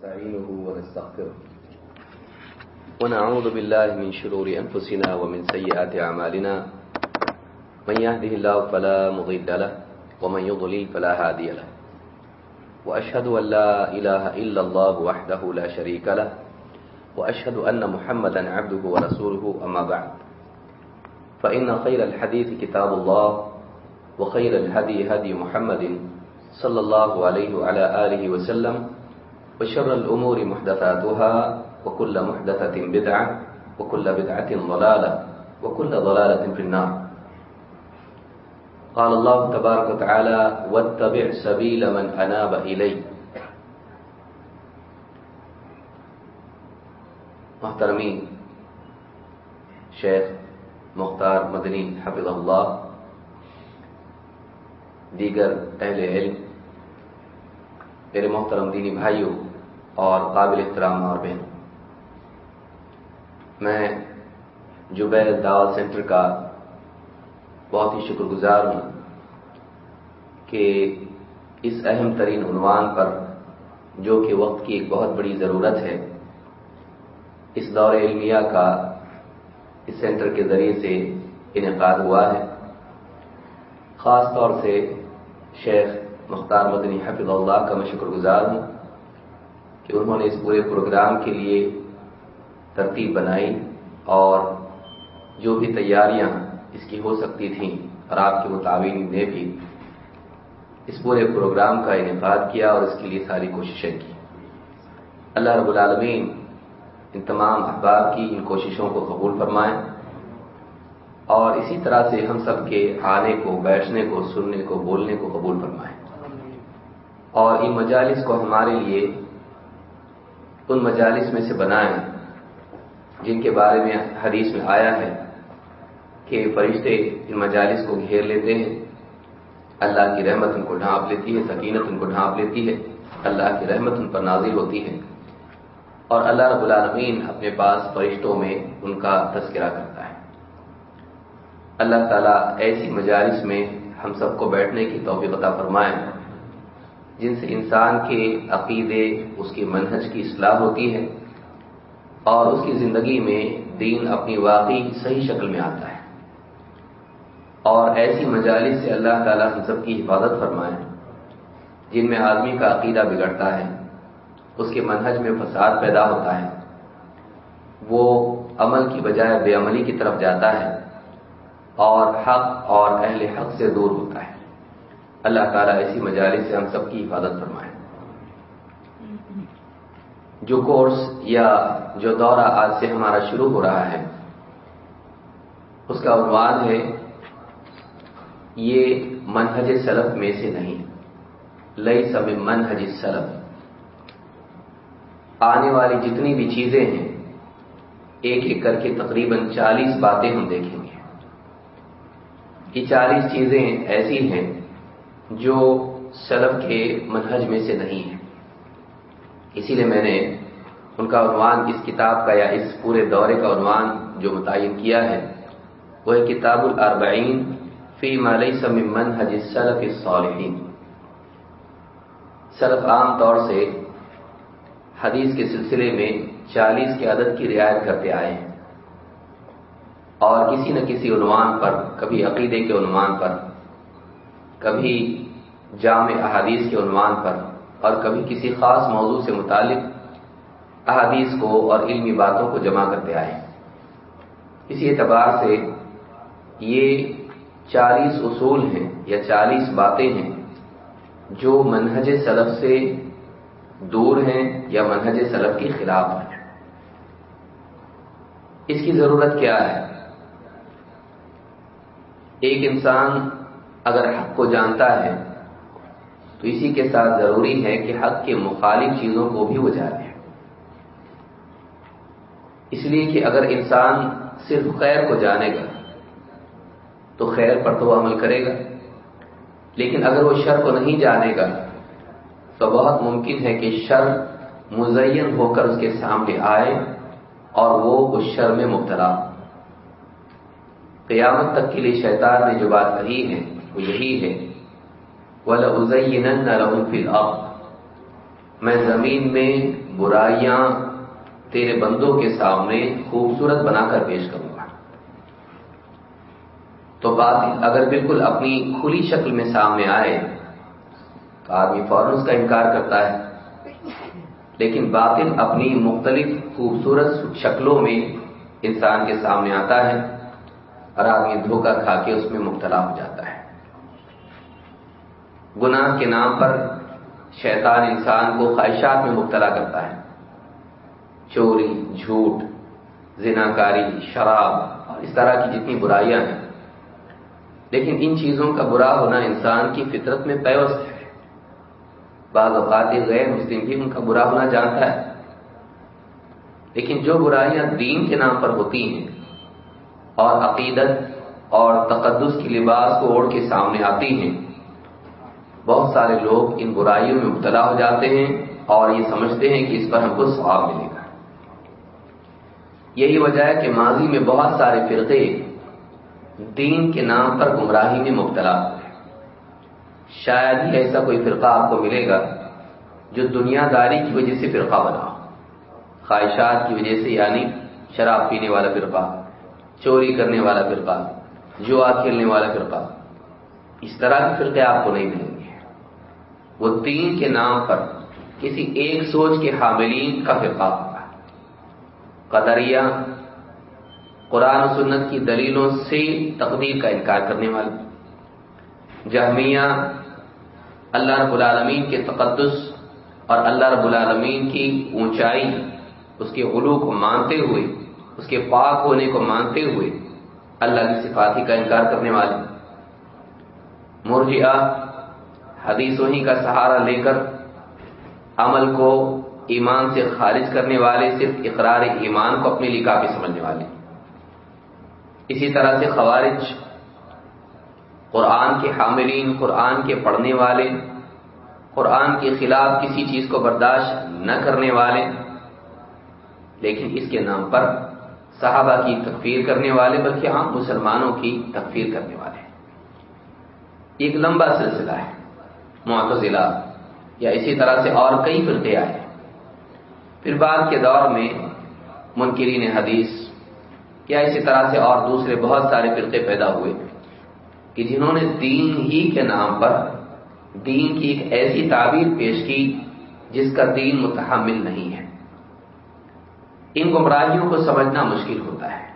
ونستعينه ونستغفره. ونعوذ بالله من شرور أنفسنا ومن سيئات أعمالنا. من يهده الله فلا مضل له، ومن يضلل فلا هادي له. وأشهد أن لا إله إلا الله وحده لا شريك له، وأشهد أن محمدا عبده ورسوله، أما بعد. فإن خير الحديث كتاب الله، وخير الهدي هدي محمد صلى الله عليه وعلى آله وسلم. وشر الأمور محدثاتها وكل محدثة بدعة وكل بدعة ضلالة وكل ضلالة في النار. قال الله تبارك وتعالى واتبع سبيل من أناب إلي. محترمی شیخ مختار مدنی حفظ اللہ، دیگر اہل علم، میرے محترم دینی بھائیوں اور قابل احترام اور بہن میں جبیر دعوت سینٹر کا بہت ہی شکر گزار ہوں کہ اس اہم ترین عنوان پر جو کہ وقت کی ایک بہت بڑی ضرورت ہے، اس دور علمیہ کا اس سینٹر کے ذریعے سے انعقاد ہوا ہے۔ خاص طور سے شیخ مختار مدنی حفظ اللہ کا میں شکر گزار ہوں۔ کہ انہوں نے اس پورے پروگرام کے لیے ترتیب بنائی اور جو بھی تیاریاں اس کی ہو سکتی تھیں اور آپ کے مطابین نے بھی اس پورے پروگرام کا انعقاد کیا اور اس کے لیے ساری کوششیں کی۔ اللہ رب العالمین ان تمام احباب کی ان کوششوں کو قبول فرمائیں اور اسی طرح سے ہم سب کے آنے کو، بیٹھنے کو، سننے کو، بولنے کو قبول فرمائیں اور ان مجالس کو ہمارے لیے ان مجالس میں سے بنائیں جن کے بارے میں حدیث میں آیا ہے کہ فرشتے ان مجالس کو گھیر لیتے ہیں۔ اللہ کی رحمت ان کو ڈھانپ لیتی ہے، سکینت ان کو ڈھانپ لیتی ہے۔ اللہ کی رحمت ان پر نازل ہوتی ہے۔ اور اللہ رب العالمین اپنے پاس فرشتوں میں ان کا تذکرہ کرتا ہے۔ اللہ تعالیٰ ایسی مجالس میں ہم سب کو بیٹھنے کی توفیق عطا فرمائے۔ جن سے انسان کے عقیدے، اس کی منہج کی اصلاح ہوتی ہے اور اس کی زندگی میں دین اپنی واقعی صحیح شکل میں آتا ہے۔ اور ایسی مجالس سے اللہ تعالیٰ ہم سب کی حفاظت فرمائے، جن میں آدمی کا عقیدہ بگڑتا ہے، اس کے منہج میں فساد پیدا ہوتا ہے، وہ عمل کی بجائے بے عملی کی طرف جاتا ہے اور حق اور اہل حق سے دور ہوتا ہے۔ اللہ تعالیٰ ایسی مجالس سے ہم سب کی حفاظت فرمائے۔ جو کورس یا جو دورہ آج سے ہمارا شروع ہو رہا ہے، اس کا عنوان ہے، یہ منہج سلف میں سے نہیں لئی سب منہج سلف۔ آنے والی جتنی بھی چیزیں ہیں، ایک ایک کر کے تقریباً چالیس باتیں ہم دیکھیں گے۔ یہ چالیس چیزیں ایسی ہیں جو سلف کے منہج میں سے نہیں ہیں اسی لیے میں نے ان کا عنوان، اس کتاب کا یا اس پورے دورے کا عنوان جو متعین کیا ہے، وہ ہے کتاب الاربعین فی ملئی سم منہج سلف الصالحین۔ سلف عام طور سے حدیث کے سلسلے میں چالیس کے عدد کی رعایت کرتے آئے ہیں۔ اور کسی نہ کسی عنوان پر، کبھی عقیدے کے عنوان پر کبھی جامع احادیث کے عنوان پر اور کبھی کسی خاص موضوع سے متعلق احادیث کو اور علمی باتوں کو جمع کرتے آئے اسی اعتبار سے یہ چالیس اصول ہیں یا چالیس باتیں ہیں جو منہج سلف سے دور ہیں یا منہج سلف کے خلاف ہیں۔ اس کی ضرورت کیا ہے؟ ایک انسان اگر حق کو جانتا ہے، تو اسی کے ساتھ ضروری ہے کہ حق کے مخالف چیزوں کو بھی وہ جانے۔ اس لیے کہ اگر انسان صرف خیر کو جانے گا، تو خیر پر تو وہ عمل کرے گا۔ لیکن اگر وہ شر کو نہیں جانے گا، تو بہت ممکن ہے کہ شر مزین ہو کر اس کے سامنے آئے اور وہ اس شر میں مبتلا قیامت تک کے لیے شیطان نے جو بات کہی ہے وہ یہی ہے۔ وَلَأُزَيِّنَنَّ لَهُمْ فِي الْأَرْضِ۔ میں زمین میں برائیاں تیرے بندوں کے سامنے خوبصورت بنا کر پیش کروں گا۔ تو بات اگر بالکل اپنی کھلی شکل میں سامنے آئے، تو آدمی فوراً اس کا انکار کرتا ہے۔ لیکن باطل اپنی مختلف خوبصورت شکلوں میں انسان کے سامنے آتا ہے اور آدمی دھوکہ کھا کے اس میں مبتلا ہو جاتا ہے۔ گناہ کے نام پر شیطان انسان کو خواہشات میں مبتلا کرتا ہے۔ چوری، جھوٹ، زناکاری، شراب اور اس طرح کی جتنی برائیاں ہیں۔ لیکن ان چیزوں کا برا ہونا انسان کی فطرت میں پیوست ہے۔ بعض اوقات غیر مسلم بھی ان کا برا ہونا جانتا ہے۔ لیکن جو برائیاں دین کے نام پر ہوتی ہیں اور عقیدت اور تقدس کی لباس کو اوڑھ کے سامنے آتی ہیں بہت سارے لوگ ان برائیوں میں مبتلا ہو جاتے ہیں اور یہ سمجھتے ہیں کہ اس پر ہم کو ثواب ملے گا۔ یہی وجہ ہے کہ ماضی میں بہت سارے فرقے دین کے نام پر گمراہی میں مبتلا ہوئے شاید ہی ایسا کوئی فرقہ آپ کو ملے گا جو دنیا داری کی وجہ سے فرقہ بنا خواہشات کی وجہ سے یعنی شراب پینے والا فرقہ، چوری کرنے والا فرقہ، جوا کھیلنے والا فرقہ۔ اس طرح کے فرقے آپ کو نہیں ملیں گے۔ وہ دین کے نام پر کسی ایک سوچ کے حاملین کا فرقہ ہوگا قدریہ، قرآن و سنت کی دلیلوں سے تقدیر کا انکار کرنے والے جہمیہ، اللہ رب العالمین کے تقدس اور اللہ رب العالمین کی اونچائی، اس کے غلو کو مانتے ہوئے، اس کے پاک ہونے کو مانتے ہوئے اللہ کی صفاتی کا انکار کرنے والے مرجعہ حدیث وہی کا سہارا لے کر عمل کو ایمان سے خارج کرنے والے صرف اقرار ایمان کو اپنے لیے کافی سمجھنے والے اسی طرح سے خوارج، قرآن کے حاملین، قرآن کے پڑھنے والے، قرآن کے خلاف کسی چیز کو برداشت نہ کرنے والے، لیکن اس کے نام پر صحابہ کی تکفیر کرنے والے، بلکہ عام مسلمانوں کی تکفیر کرنے والے ایک لمبا سلسلہ ہے۔ معتزلہ یا اسی طرح سے اور کئی فرقے آئے۔ پھر بعد کے دور میں منکرین حدیث یا اسی طرح سے اور دوسرے بہت سارے فرقے پیدا ہوئے کہ جنہوں نے دین ہی کے نام پر دین کی ایک ایسی تعبیر پیش کی جس کا دین متحمل نہیں ہے۔ ان گمراہیوں کو سمجھنا مشکل ہوتا ہے۔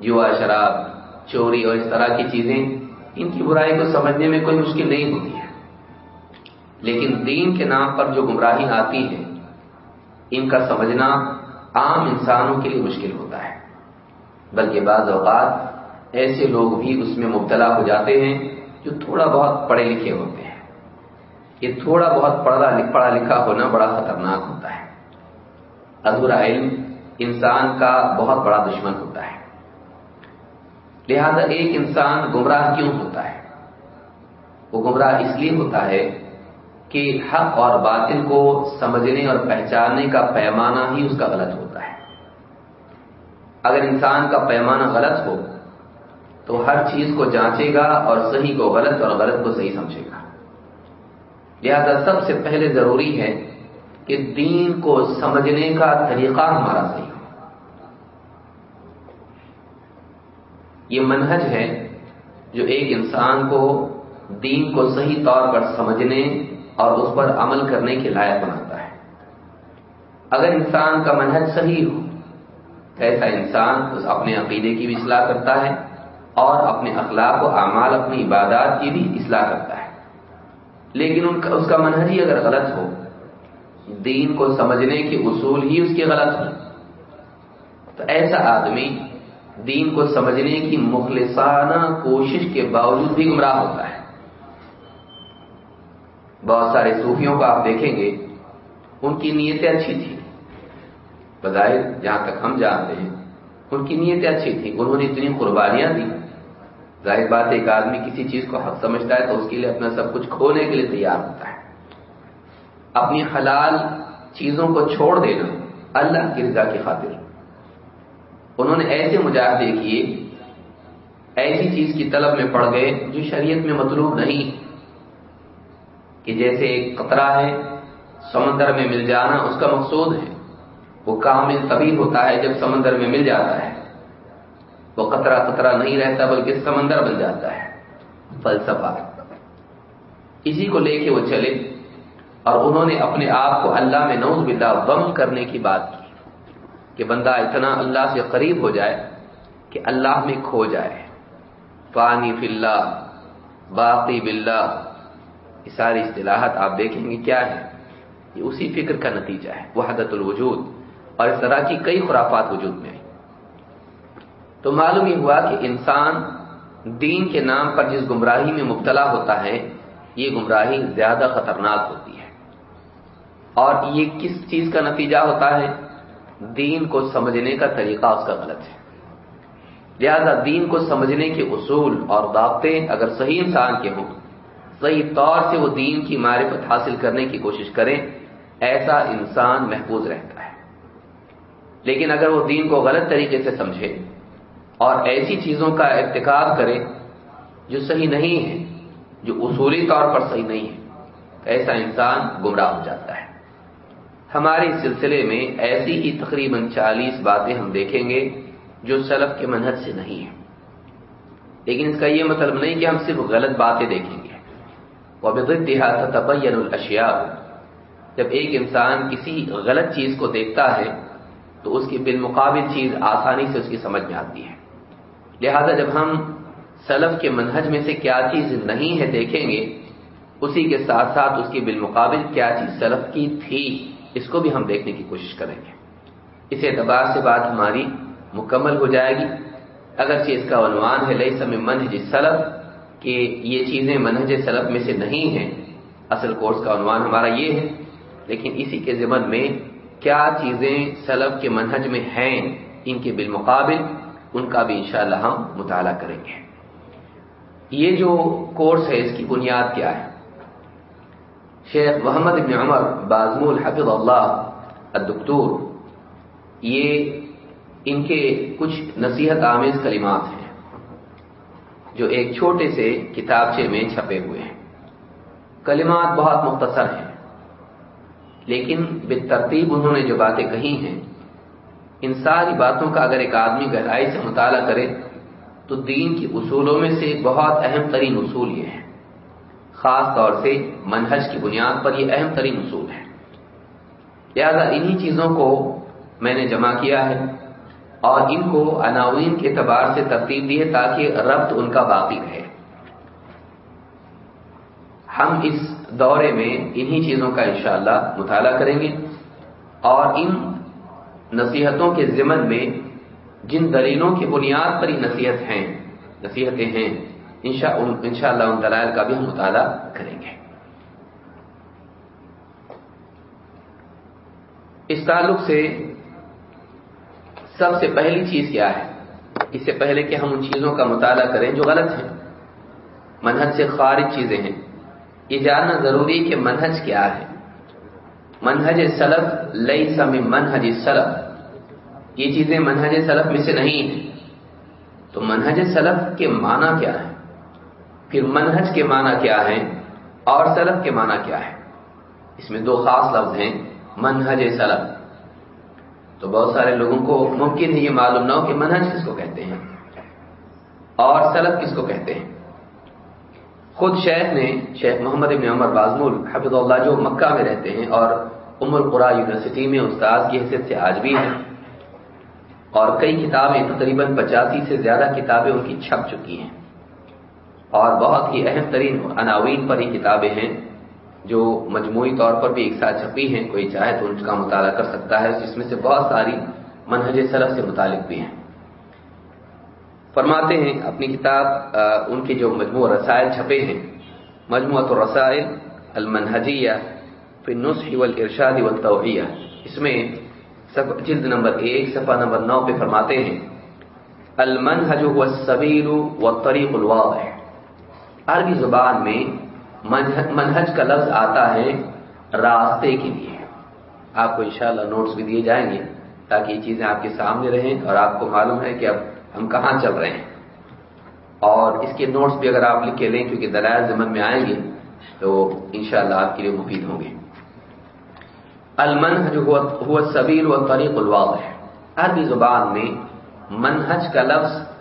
جوا شراب، چوری اور اس طرح کی چیزیں ان کی برائی کو سمجھنے میں کوئی مشکل نہیں ہوتی ہے۔ لیکن دین کے نام پر جو گمراہی آتی ہے، ان کا سمجھنا عام انسانوں کے لیے مشکل ہوتا ہے۔ بلکہ بعض اوقات ایسے لوگ بھی اس میں مبتلا ہو جاتے ہیں جو تھوڑا بہت پڑھے لکھے ہوتے ہیں۔ یہ تھوڑا بہت پڑھا پڑھا لکھا ہونا بڑا خطرناک ہوتا ہے۔ ادھورا علم انسان کا بہت بڑا دشمن ہوتا ہے۔ لہذا ایک انسان گمراہ کیوں ہوتا ہے؟ وہ گمراہ اس لیے ہوتا ہے کہ حق اور باطل کو سمجھنے اور پہچاننے کا پیمانہ ہی اس کا غلط ہوتا ہے۔ اگر انسان کا پیمانہ غلط ہو، تو ہر چیز کو جانچے گا اور صحیح کو غلط اور غلط کو صحیح سمجھے گا۔ لہذا سب سے پہلے ضروری ہے کہ دین کو سمجھنے کا طریقہ ہمارا صحیح ہو یہ منہج ہے جو ایک انسان کو دین کو صحیح طور پر سمجھنے اور اس پر عمل کرنے کے لائق بناتا ہے۔ اگر انسان کا منہج صحیح ہو تو ایسا انسان اس اپنے عقیدے کی بھی اصلاح کرتا ہے اور اپنے اخلاق و اعمال، اپنی عبادات کی بھی اصلاح کرتا ہے۔ لیکن ان کا اس کا منہج ہی اگر غلط ہو، دین کو سمجھنے کے اصول ہی اس کے غلط ہو تو ایسا آدمی دین کو سمجھنے کی مخلصانہ کوشش کے باوجود بھی گمراہ ہوتا ہے۔ بہت سارے صوفیوں کو آپ دیکھیں گے، ان کی نیتیں اچھی تھیں۔ بظاہر جہاں تک ہم جانتے ہیں، ان کی نیتیں اچھی تھیں، انہوں نے اتنی قربانیاں دی ظاہر بات ایک آدمی کسی چیز کو حق سمجھتا ہے تو اس کے لیے اپنا سب کچھ کھونے کے لیے تیار ہوتا ہے۔ اپنی حلال چیزوں کو چھوڑ دینا اللہ کی رضا کی خاطر۔ انہوں نے ایسے مجاہدے کیے، ایسی چیز کی طلب میں پڑ گئے جو شریعت میں مطلوب نہیں۔ کہ جیسے ایک قطرہ ہے، سمندر میں مل جانا اس کا مقصود ہے۔ وہ کامل تبھی ہوتا ہے جب سمندر میں مل جاتا ہے۔ وہ قطرہ قطرہ نہیں رہتا بلکہ سمندر بن جاتا ہے۔ فلسفہ۔ اسی کو لے کے وہ چلے اور انہوں نے اپنے آپ کو اللہ میں نوز باللہ بم کرنے کی بات کی۔ کہ بندہ اتنا اللہ سے قریب ہو جائے کہ اللہ میں کھو جائے۔ فانی فی اللہ، باقی باللہ یہ ساری اصطلاحات آپ دیکھیں گے کیا ہے یہ اسی فکر کا نتیجہ ہے، وحدت الوجود۔ اور اس طرح کی کئی خرافات وجود میں تو معلوم یہ ہوا کہ انسان دین کے نام پر جس گمراہی میں مبتلا ہوتا ہے، یہ گمراہی زیادہ خطرناک ہوتی ہے۔ اور یہ کس چیز کا نتیجہ ہوتا ہے؟ دین کو سمجھنے کا طریقہ اس کا غلط ہے۔ لہذا دین کو سمجھنے کے اصول اور ضابطے اگر صحیح انسان کے ہوں، صحیح طور سے وہ دین کی معرفت حاصل کرنے کی کوشش کریں، ایسا انسان محفوظ رہتا ہے۔ لیکن اگر وہ دین کو غلط طریقے سے سمجھے اور ایسی چیزوں کا ارتکاب کرے جو صحیح نہیں ہے جو اصولی طور پر صحیح نہیں ہے ایسا انسان گمراہ ہو جاتا ہے۔ ہمارے سلسلے میں ایسی ہی تقریباً چالیس باتیں ہم دیکھیں گے جو سلف کے منحص سے نہیں ہے لیکن اس کا یہ مطلب نہیں کہ ہم صرف غلط باتیں دیکھیں گے۔ وہ تبین الاشیاء جب ایک انسان کسی غلط چیز کو دیکھتا ہے، تو اس کی بالمقابل چیز آسانی سے اس کی سمجھ میں آتی ہے۔ لہذا جب ہم سلف کے منہج میں سے کیا چیز نہیں ہے دیکھیں گے، اسی کے ساتھ ساتھ اس کی بالمقابل کیا چیز سلف کی تھی۔ اس کو بھی ہم دیکھنے کی کوشش کریں گے۔ اس اعتبار سے بات ہماری مکمل ہو جائے گی۔ اگرچہ اس کا عنوان ہے لئی سم منہج سلف کہ یہ چیزیں منہج سلف میں سے نہیں ہیں۔ اصل کورس کا عنوان ہمارا یہ ہے۔ لیکن اسی کے ضمن میں کیا چیزیں سلف کے منہج میں ہیں؟ ان کے بالمقابل ان کا بھی انشاءاللہ ہم مطالعہ کریں گے۔ یہ جو کورس ہے، اس کی بنیاد کیا ہے؟ شیخ محمد ابن عمر بازمول حفظ اللہ الدکتور، یہ ان کے کچھ نصیحت آمیز کلمات ہیں، جو ایک چھوٹے سے کتابچے میں چھپے ہوئے ہیں۔ کلمات بہت مختصر ہیں، لیکن بے ترتیب انہوں نے جو باتیں کہی ہیں، ان ساری باتوں کا اگر ایک آدمی گہرائی سے مطالعہ کرے، تو دین کی اصولوں میں سے بہت اہم ترین اصول یہ ہے خاص طور سے منہج کی بنیاد پر یہ اہم ترین اصول ہے لہذا انہی چیزوں کو میں نے جمع کیا ہے اور ان کو عناوین کے اعتبار سے ترتیب دی ہے تاکہ ربط ان کا باقی رہے۔ ہم اس دورے میں انہی چیزوں کا انشاءاللہ مطالعہ کریں گے اور ان نصیحتوں کے ضمن میں جن دلیلوں کی بنیاد پر ہی نصیحت ہیں، نصیحتیں ہیں انشاء اللہ ان دلائل کا بھی ہم مطالعہ کریں گے۔ اس تعلق سے سب سے پہلی چیز کیا ہے؟ اس سے پہلے کہ ہم ان چیزوں کا مطالعہ کریں جو غلط ہیں۔ منہج سے خارج چیزیں ہیں۔ یہ جاننا ضروری کہ منہج کیا ہے۔ منہج سلف لئی سم منہج سلف۔ یہ چیزیں منہج سلف میں سے نہیں ہیں۔ تو منہج سلف کے معنی کیا ہے پھر منہج کے معنی کیا ہے اور سلف کے معنی کیا ہے اس میں دو خاص لفظ ہیں، منہج سلف۔ تو بہت سارے لوگوں کو ممکن ہے یہ معلوم نہ ہو کہ منہج کس کو کہتے ہیں اور سلف کس کو کہتے ہیں۔ خود شیخ نے، شیخ محمد ابن عمر بازمول حفظ اللہ، جو مکہ میں رہتے ہیں اور ام القرا یونیورسٹی میں استاد کی حیثیت سے آج بھی ہیں، اور کئی کتابیں تقریباً پچاسی سے زیادہ کتابیں ان کی چھپ چکی ہیں۔ اور بہت ہی اہم ترین عناوین پر ہی کتابیں ہیں، جو مجموعی طور پر بھی ایک ساتھ چھپی ہیں۔ کوئی چاہے تو ان کا مطالعہ کر سکتا ہے، جس میں سے بہت ساری منہج سرف سے متعلق بھی ہیں۔ فرماتے ہیں اپنی کتاب ان کے جو مجموع رسائل چھپے ہیں۔ مجموعۃ الرسائل المنہجیہ پھر نسخ والارشاد والتوحیہ۔ اس میں جلد نمبر ایک، صفحہ نمبر نو پہ فرماتے ہیں، المنہج هو السبیل والطریق الواضح۔ عربی زبان میں منہج کا لفظ آتا ہے راستے کے لیے۔ آپ کو انشاءاللہ نوٹس بھی دیے جائیں گے تاکہ یہ چیزیں آپ کے سامنے رہیں اور آپ کو معلوم ہے کہ اب ہم کہاں چل رہے ہیں۔ اور اس کے نوٹس بھی اگر آپ لکھ کے لیں کیونکہ دلائل زمن میں آئیں گے تو انشاءاللہ آپ کے لیے مفید ہوں گے۔ المنحج هو السبیل والطریق الواضح۔ عربی زبان میں منہج کا لفظ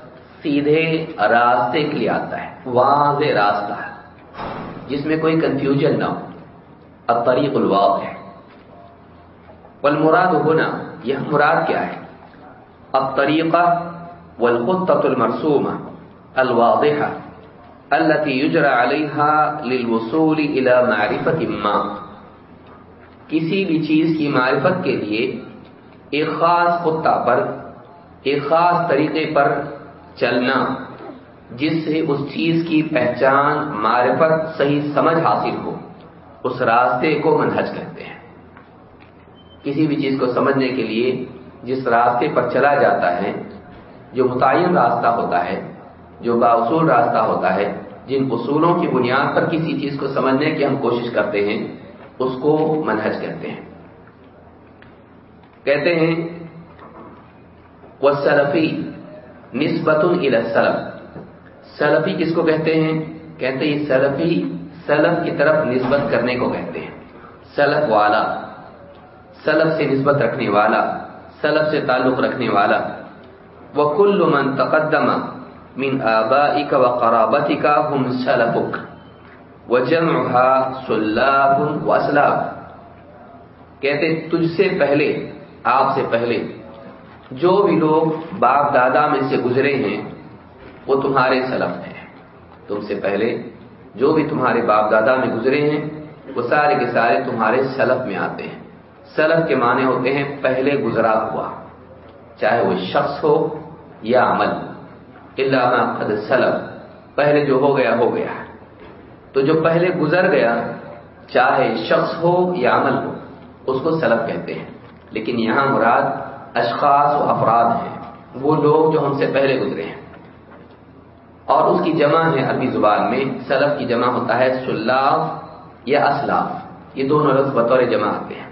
سیدھے راستے کے لیے آتا ہے۔ واضح راستہ ہے۔ جس میں کوئی کنفیوژن نہ ہو۔ الطریق الواضح والمراد ہونا یہ مراد کیا ہے؟ الطریقہ والخطة المرسومة الواضحة التي يجرى عليها للوصول الى معرفة ما۔ کسی بھی چیز کی معرفت کے لیے ایک خاص خطہ پر، ایک خاص طریقے پر چلنا۔ جس سے اس چیز کی پہچان، معرفت، صحیح سمجھ حاصل ہو، اس راستے کو منہج کہتے ہیں۔ کسی بھی چیز کو سمجھنے کے لیے جس راستے پر چلا جاتا ہے، جو متعین راستہ ہوتا ہے، جو باصول راستہ ہوتا ہے، جن اصولوں کی بنیاد پر کسی چیز کو سمجھنے کی ہم کوشش کرتے ہیں، اس کو منہج کہتے ہیں۔ کہتے ہیں وہ نسبت السلف سلفی کس کو کہتے ہیں؟ کہتے ہیں سلفی سلف کی طرف نسبت کرنے کو کہتے ہیں. سلف والا. سلف سے نسبت رکھنے والا. سلف سے تعلق رکھنے والا. وہ کل من تقدم من آبائک و قرابتک ہم سلفک. وجمعها سلاب و اسلاب کہتے تجھ سے پہلے، آپ سے پہلے. جو بھی لوگ باپ دادا میں سے گزرے ہیں، وہ تمہارے سلف ہیں۔ تم سے پہلے جو بھی تمہارے باپ دادا میں گزرے ہیں، وہ سارے کے سارے تمہارے سلف میں آتے ہیں۔ سلف کے معنی ہوتے ہیں پہلے گزرا ہوا، چاہے وہ شخص ہو یا عمل۔ علامہ قد سلف، پہلے جو ہو گیا ہو گیا۔ تو جو پہلے گزر گیا، چاہے شخص ہو یا عمل ہو، اس کو سلف کہتے ہیں۔ لیکن یہاں مراد اشخاص و افراد ہیں۔ وہ لوگ جو ہم سے پہلے گزرے ہیں۔ اور اس کی جمع ہے عربی زبان میں، سلف کی جمع ہوتا ہے سلاف یا اسلاف۔ یہ دونوں لفظ بطور جمع آتے ہیں۔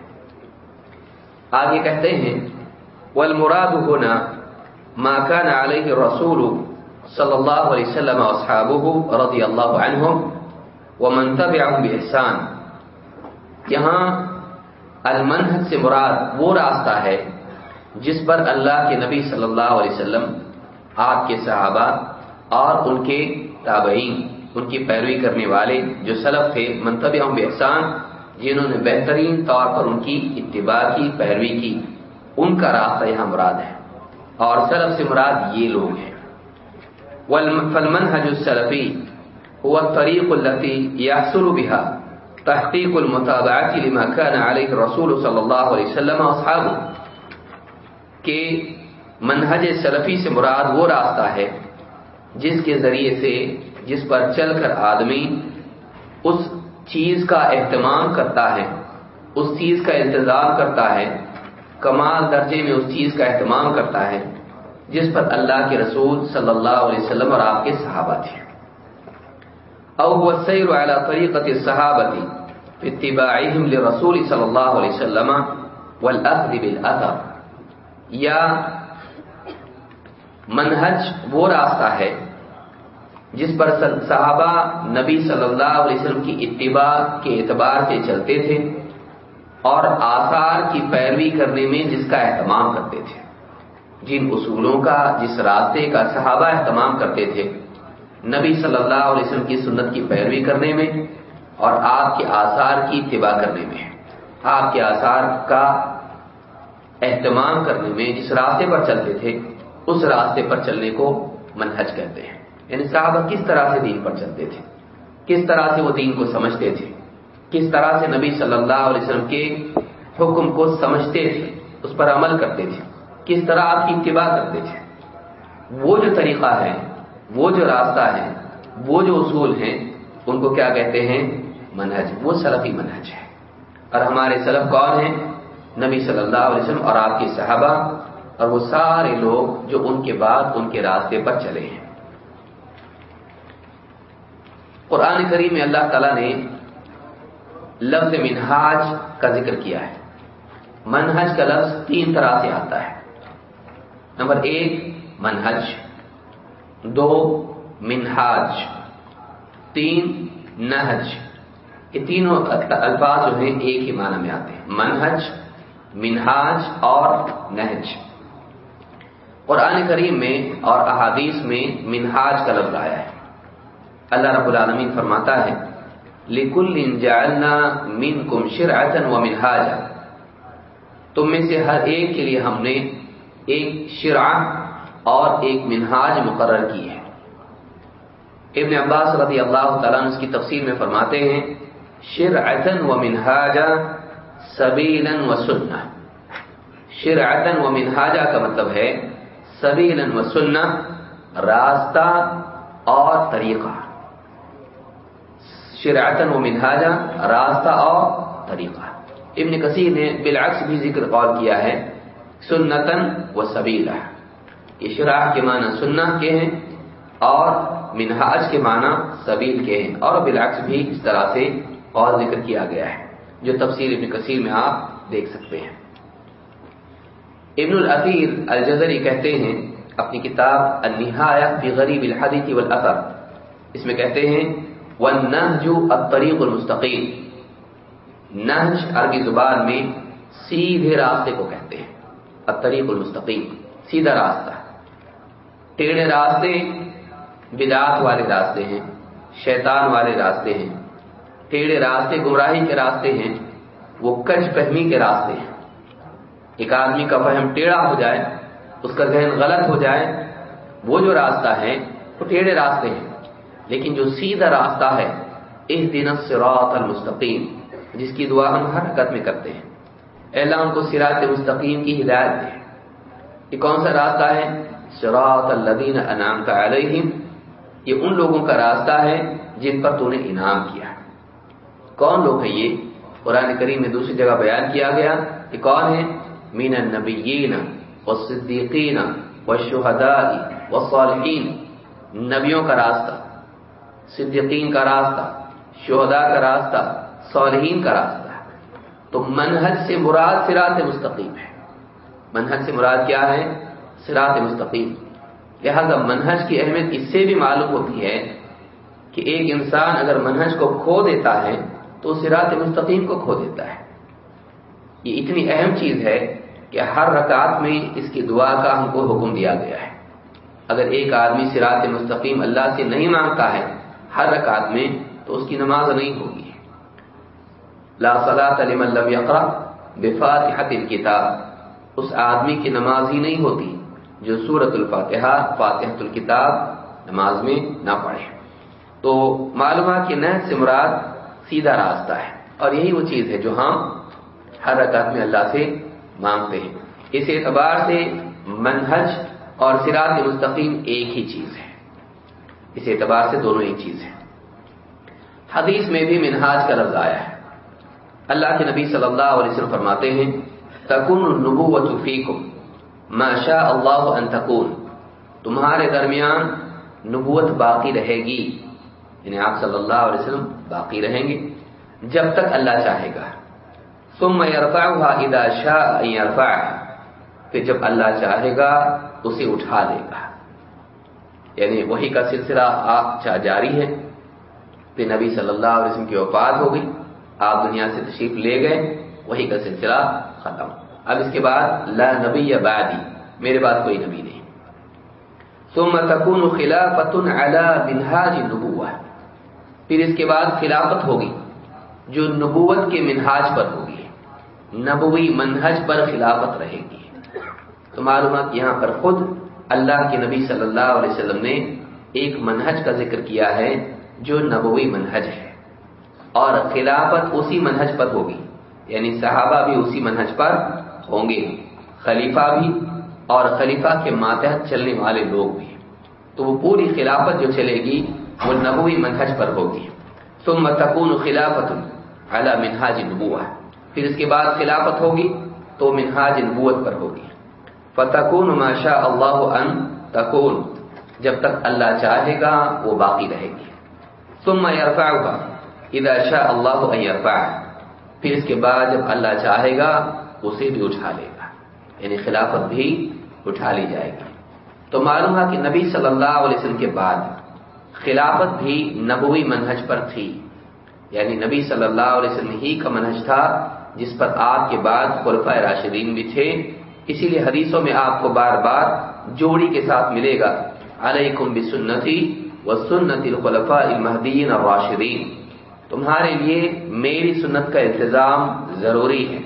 آگے کہتے ہیں، والمراد ہونا ما كان عليه الرسول صلی اللہ علیہ وسلم واصحابه رضی اللہ عنہم ومن تبعهم باحسان یہاں المنحج سے مراد وہ راستہ ہے جس پر اللہ کے نبی صلی اللہ علیہ وسلم، آپ کے صحابہ اور ان کے تابعین، ان کی پیروی کرنے والے جو سلف تھے منتبع بحسان جنہوں نے بہترین طور پر ان کی اتباع کی، پیروی کی، ان کا راستہ یہاں مراد ہے۔ اور سلف سے مراد یہ لوگ ہیں۔ فالمنهج السلفی هو الطريق التي يحصل بها تحقيق المتابعة لما كان عليه الرسول صلی اللہ علیہ وسلم واصحابه کہ منہج سلفی سے مراد وہ راستہ ہے جس کے ذریعے سے جس پر چل کر آدمی اس چیز کا اہتمام کرتا ہے، اس چیز کا انتظام کرتا ہے، کمال درجے میں اس چیز کا اہتمام کرتا ہے، جس پر اللہ کے رسول صلی اللہ علیہ وسلم اور آپ کے صحابہ تھے۔ او هو السير على اتباعهم لرسول صلی اللہ علیہ وسلم والأخذ بالأثر یا منہج وہ راستہ ہے جس پر صحابہ نبی صلی اللہ علیہ وسلم کی اتباع کے اعتبار سے چلتے تھے اور آثار کی پیروی کرنے میں جس کا اہتمام کرتے تھے۔ جن اصولوں کا جس راستے کا صحابہ اہتمام کرتے تھے، نبی صلی اللہ علیہ وسلم کی سنت کی پیروی کرنے میں اور آپ کے آثار کی اتباع کرنے میں۔ آپ کے آثار کا اہتمام کرنے میں جس راستے پر چلتے تھے، اس راستے پر چلنے کو منہج کہتے ہیں۔ یعنی صحابہ کس طرح سے دین پر چلتے تھے؟ کس طرح سے وہ دین کو سمجھتے تھے؟ کس طرح سے نبی صلی اللہ علیہ وسلم کے حکم کو سمجھتے تھے؟ اس پر عمل کرتے تھے۔ کس طرح آپ کی اتباع کرتے تھے؟ وہ جو طریقہ ہے، وہ جو راستہ ہے، وہ جو اصول ہیں، ان کو کیا کہتے ہیں؟ منہج۔ وہ سلفی منہج ہے۔ اور ہمارے سلف کون ہیں؟ نبی صلی اللہ علیہ وسلم اور آپ کے صحابہ اور وہ سارے لوگ جو ان کے بعد ان کے راستے پر چلے ہیں۔ قرآن کریم میں اللہ تعالی نے لفظ منہاج کا ذکر کیا ہے۔ منہج کا لفظ تین طرح سے آتا ہے۔ نمبر ایک، منہج۔ دو، منہاج۔ تین، نہج۔ یہ تینوں الفاظ جو ہیں ایک ہی معنی میں آتے ہیں۔ منہج منہاج اور نہج۔ قرآن کریم میں اور احادیث میں منہاج کا لفظ آیا ہے۔ اللہ رب العالمین فرماتا ہے، لکل جعلنا منکم شرعتا و منہاجا تم میں سے ہر ایک کے لیے ہم نے ایک شرع اور ایک منہاج مقرر کی ہے۔ ابن عباس رضی اللہ تعالیٰ اس کی تفصیل میں فرماتے ہیں، شرعتا و منہاجا سبیلا و سنہ۔ شرعتا و منہاجا کا مطلب ہے سبیلا و سنہ، راستہ اور طریقہ۔ شرعتا و منہاجا، راستہ اور طریقہ۔ ابن کثیر نے بالعکس بھی ذکر قول کیا ہے سنتن و سبیلا۔ یہ شراح کے معنی سننا کے ہیں اور منہاج کے معنی سبیل کے ہیں اور بالعکس بھی اس طرح سے قول ذکر کیا گیا ہے۔ جو تفصیل ابن کثیر میں آپ دیکھ سکتے ہیں۔ ابن العطیر الجزری کہتے ہیں، اپنی کتاب النہایہ فی غریب الحدیث والاثر۔ اس میں کہتے ہیں، والنهج الطریق المستقیم۔ نہج عربی زبان میں سیدھے راستے کو کہتے ہیں۔ الطریق المستقیم، سیدھا راستہ۔ ٹیڑھے راستے بدعات والے راستے ہیں، شیطان والے راستے ہیں۔ ٹیڑھے راستے، گمراہی کے راستے ہیں، وہ کچ فہمی کے راستے ہیں۔ ایک آدمی کا فہم ٹیڑھا ہو جائے، اس کا ذہن غلط ہو جائے، وہ جو راستہ ہے، وہ ٹیڑھے راستے ہیں۔ لیکن جو سیدھا راستہ ہے اس دن سراط المستقیم، جس کی دعا ہم ہر حرکت میں کرتے ہیں۔ اللہ، ان کو سراط مستقیم کی ہدایت دے۔ یہ کون سا راستہ ہے؟ سراط الدین انعام کا علیہم۔ یہ ان لوگوں کا راستہ ہے جن پر تو نے انعام کیا کون لوگ ہیں یہ؟ قرآن کریم میں دوسری جگہ بیان کیا گیا کہ کون ہے مین النبیین والصدیقین والشہداء والصالحین نبیوں کا راستہ، صدیقین کا راستہ، شہداء کا راستہ، صالحین کا راستہ۔ تو منہج سے مراد سرات مستقیم ہے۔ منہج سے مراد کیا ہے؟ سرات مستقیم۔ لہذا منہج کی اہمیت اس سے بھی معلوم ہوتی ہے کہ ایک انسان اگر منہج کو کھو دیتا ہے تو سرات مستقیم کو کھو دیتا ہے۔ یہ اتنی اہم چیز ہے کہ ہر رکعت میں اس کی دعا کا ہم کو حکم دیا گیا ہے۔ اگر ایک آدمی سرات مستقیم اللہ سے نہیں مانگتا ہے ہر رکعت میں تو اس کی نماز نہیں ہوگی۔ لا صلاۃ لمن لم يقرأ بفاتحة اس آدمی کی نماز ہی نہیں ہوتی جو سورت الفاتحہ فاتحۃ الکتاب نماز میں نہ پڑھے۔ تو معلومات کی نہج سے مراد سیدھا راستہ ہے۔ اور یہی وہ چیز ہے جو ہم ہر رکعت میں اللہ سے مانگتے ہیں۔ اس اعتبار سے منہج اور سراط مستقیم ایک ہی چیز ہے۔ اس اعتبار سے دونوں ایک چیز ہے۔ حدیث میں بھی منہاج کا لفظ آیا ہے۔ اللہ کے نبی صلی اللہ علیہ وسلم فرماتے ہیں تکن نبوت فیکم ما شاء اللہ ان تکون۔ تمہارے درمیان نبوت باقی رہے گی۔ یعنی آپ صلی اللہ علیہ وسلم باقی رہیں گے جب تک اللہ چاہے گا۔ ثم يرفعها اذا شاء يرفعها پھر جب اللہ چاہے گا، اسے اٹھا لے گا۔ یعنی وہی کا سلسلہ آپ جاری ہے۔ پھر نبی صلی اللہ علیہ وسلم کی وفات ہو گئی۔ آپ دنیا سے تشریف لے گئے۔ وہی کا سلسلہ ختم۔ اب اس کے بعد لا نبی یا بعدی۔ میرے بعد کوئی نبی نہیں۔ ثم تكون خلافت على منهاج النبوہ۔ پھر اس کے بعد خلافت ہوگی، جو نبوت کے منہاج پر ہوگی۔ نبوی منہج پر خلافت رہے گی۔ تو معلومات یہاں پر خود اللہ کے نبی صلی اللہ علیہ وسلم نے ایک منہج کا ذکر کیا ہے، جو نبوی منہج ہے۔ اور خلافت اسی منہج پر ہوگی یعنی صحابہ بھی اسی منہج پر ہوں گے، خلیفہ بھی اور خلیفہ کے ماتحت چلنے والے لوگ بھی۔ تو وہ پوری خلافت جو چلے گی وہ نبوی منہج پر ہوگی۔ ثم تکون خلافت اعلی منہاج نبوہ پھر اس کے بعد خلافت ہوگی تو منہاج نبوت پر ہوگی۔ فتکون ما شاء اللہ ان تکون۔ جب تک اللہ چاہے گا، وہ باقی رہے گی۔ ثم يرفعها اذا شاء اللہ ان يرفعها پھر اس کے بعد جب اللہ چاہے گا، اسے بھی اٹھا لے گا۔ یعنی خلافت بھی اٹھا لی جائے گی۔ تو معلوم ہے کہ نبی صلی اللہ علیہ وسلم کے بعد خلافت بھی نبوی منہج پر تھی۔ یعنی نبی صلی اللہ علیہ وسلم ہی کا منہج تھا، جس پر آپ کے بعد خلفۂ راشدین بھی تھے۔ اسی لیے حدیثوں میں آپ کو بار بار جوڑی کے ساتھ ملے گا۔ علیکم بسنتی و سنت الخلفاء المہدین اور راشدین تمہارے لیے میری سنت کا انتظام ضروری ہے۔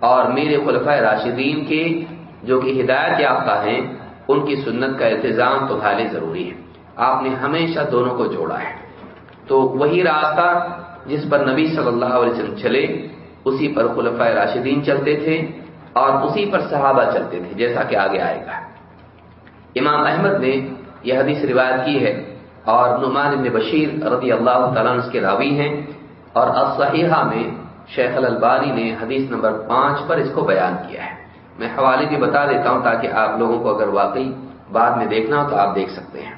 اور میرے خلفۂ راشدین کے جو کہ ہدایت یافتہ ہیں، ان کی سنت کا انتظام تمہارے ضروری ہے۔ آپ نے ہمیشہ دونوں کو جوڑا ہے۔ تو وہی راستہ جس پر نبی صلی اللہ علیہ وسلم چلے، اسی پر خلفۂ راشدین چلتے تھے اور اسی پر صحابہ چلتے تھے، جیسا کہ آگے آئے گا۔ امام احمد نے یہ حدیث روایت کی ہے اور نعمان بن بشیر رضی اللہ تعالیٰ اس کے راوی ہیں اور الصحیحہ میں شیخ البانی نے حدیث نمبر پانچ پر اس کو بیان کیا ہے۔ میں حوالے بھی بتا دیتا ہوں تاکہ آپ لوگوں کو اگر واقعی بعد میں دیکھنا ہو تو آپ دیکھ سکتے ہیں۔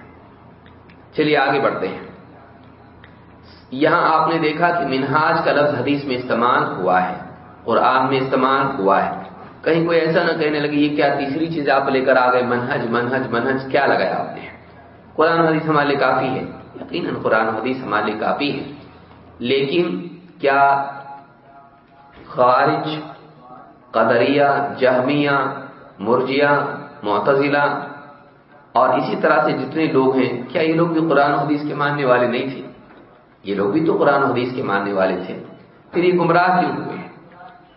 چلیے آگے بڑھتے ہیں۔ یہاں آپ نے دیکھا کہ منہاج کا لفظ حدیث میں استعمال ہوا ہے، قرآن میں استعمال ہوا ہے۔ کہیں کوئی ایسا نہ کہنے لگے، یہ کیا تیسری چیز آپ لے کر آ گئے؟ منہج منہج منہج، کیا لگایا آپ نے؟ قرآن حدیث ہمارے کافی ہے، یقیناً قرآن حدیث ہمارے کافی ہے۔ لیکن کیا خارج، قدریہ، جہمیہ، مرجیہ، معتزلہ اور اسی طرح سے جتنے لوگ ہیں، کیا یہ لوگ بھی قرآن حدیث کے ماننے والے نہیں تھے؟ یہ لوگ بھی تو قرآن حدیث کے ماننے والے تھے۔ پھر یہ گمراہ کیوں ہوئے؟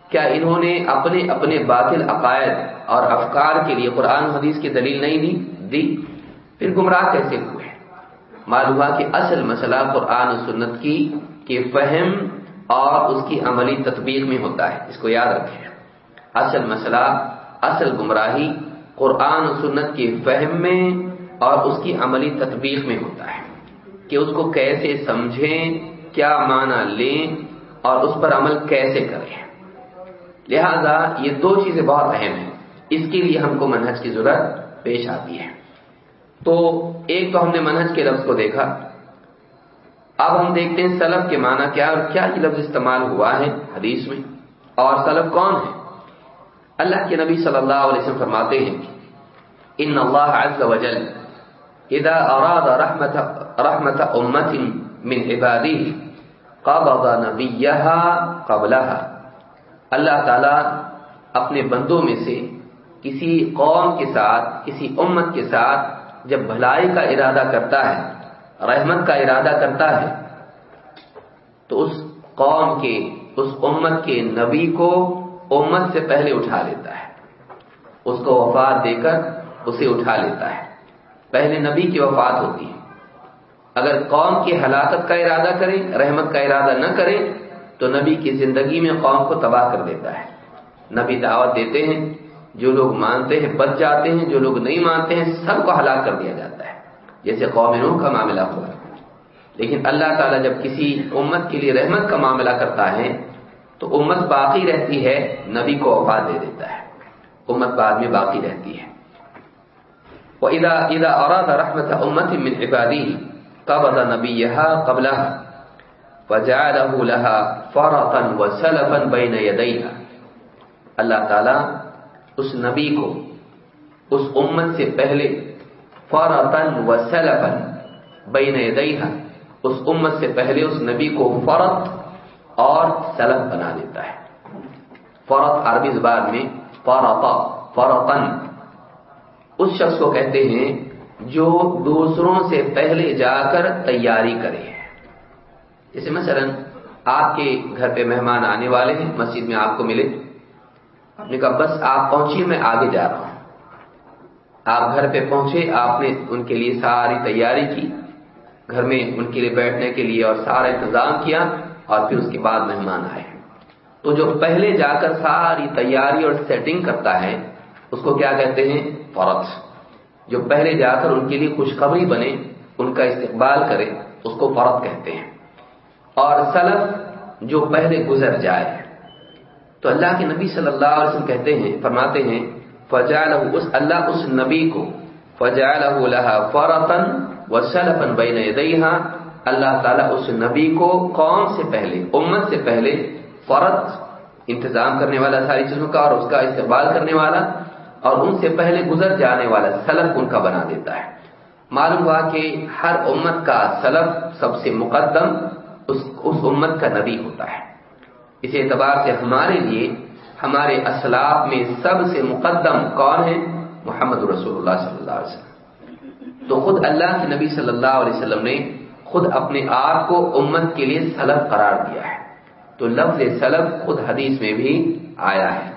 کیا انہوں نے اپنے اپنے باطل عقائد اور افکار کے لیے قرآن حدیث کی دلیل نہیں دی؟ پھر گمراہ کیسے ہوئے؟ معلوم کہ اصل مسئلہ قرآن و سنت کی، کہ فہم اور اس کی عملی تطبیق میں ہوتا ہے۔ اس کو یاد رکھیں۔ اصل مسئلہ، اصل گمراہی قرآن و سنت کے فہم میں اور اس کی عملی تطبیق میں ہوتا ہے کہ اس کو کیسے سمجھیں، کیا معنی لیں اور اس پر عمل کیسے کریں۔ لہذا یہ دو چیزیں بہت اہم ہیں۔ اس کے لیے ہم کو منہج کی ضرورت پیش آتی ہے۔ تو ایک تو ہم نے منہج کے لفظ کو دیکھا۔ اب ہم دیکھتے ہیں سلف کے معنی کیا اور کیا یہ لفظ استعمال ہوا ہے حدیث میں۔ اور سلف کون ہے اللہ کے نبی صلی اللہ علیہ وسلم فرماتے ہیں ان اللہ عز وجل اذا اراد رحمت رحمت امت من عباده قبض نبیها قبلها اللہ تعالی اپنے بندوں میں سے کسی قوم کے ساتھ، کسی امت کے ساتھ جب بھلائی کا ارادہ کرتا ہے، رحمت کا ارادہ کرتا ہے، تو اس قوم کے، اس امت کے نبی کو امت سے پہلے اٹھا لیتا ہے۔ اس کو وفات دے کر اسے اٹھا لیتا ہے۔ پہلے نبی کی وفات ہوتی ہے۔ اگر قوم کی ہلاکت کا ارادہ کرے، رحمت کا ارادہ نہ کرے، تو نبی کی زندگی میں قوم کو تباہ کر دیتا ہے۔ نبی دعوت دیتے ہیں، جو لوگ مانتے ہیں بچ جاتے ہیں، جو لوگ نہیں مانتے ہیں، سب کو ہلاک کر دیا جاتا ہے۔ جیسے قوم نوح کا معاملہ ہوا۔ لیکن اللہ تعالیٰ جب کسی امت کے لیے رحمت کا معاملہ کرتا ہے تو امت باقی رہتی ہے، نبی کو وفات دے دیتا ہے۔ امت بعد میں باقی رہتی ہے۔ وہ ادا ادا اور رحمت امت من عبادی قبض نبیها قبلها فجعله لها فرطا وسلفا بين يديها۔ اللہ تعالی اس نبی کو، اس امت سے پہلے فرطا وسلفا بين يديها، اس امت سے پہلے اس نبی کو فرط اور سلف بنا دیتا ہے۔ فرط عربی زبان میں فرطا فرطا۔ اس شخص کو کہتے ہیں جو دوسروں سے پہلے جا کر تیاری کرے۔ جیسے مثلا آپ کے گھر پہ مہمان آنے والے ہیں، مسجد میں آپ کو ملے۔ آپ نے کہا، بس آپ پہنچیے، میں آگے جا رہا ہوں۔ آپ گھر پہ پہنچے، آپ نے ان کے لیے ساری تیاری کی۔ گھر میں ان کے لیے بیٹھنے کے لیے اور سارا انتظام کیا۔ اور پھر اس کے بعد مہمان آئے تو جو پہلے جا کر ساری تیاری اور سیٹنگ کرتا ہے، اس کو کیا کہتے ہیں؟ فورت جو پہلے جا کر ان کے لیے خوشخبری بنے، ان کا استقبال کرے، اس کو فرت کہتے ہیں۔ اور سلف جو پہلے گزر جائے۔ تو اللہ کے نبی صلی اللہ علیہ وسلم کہتے ہیں، فرماتے ہیں فجا اس اللہ اس نبی کو فجا لہا فرتن و سلفن بین اللہ تعالیٰ اس نبی کو قوم سے پہلے، امت سے پہلے فرت انتظام کرنے والا ساری چیزوں کا اور اس کا استقبال کرنے والا اور ان سے پہلے گزر جانے والا سلف ان کا بنا دیتا ہے۔ معلوم ہوا کہ ہر امت کا سلف سب سے مقدم اس اس امت کا نبی ہوتا ہے۔ اس اعتبار سے ہمارے لیے، ہمارے اسلاف میں سب سے مقدم کون ہے محمد رسول اللہ صلی اللہ علیہ وسلم۔ تو خود اللہ کے نبی صلی اللہ علیہ وسلم نے خود اپنے آپ کو امت کے لیے سلب قرار دیا ہے۔ تو لفظ سلب خود حدیث میں بھی آیا ہے۔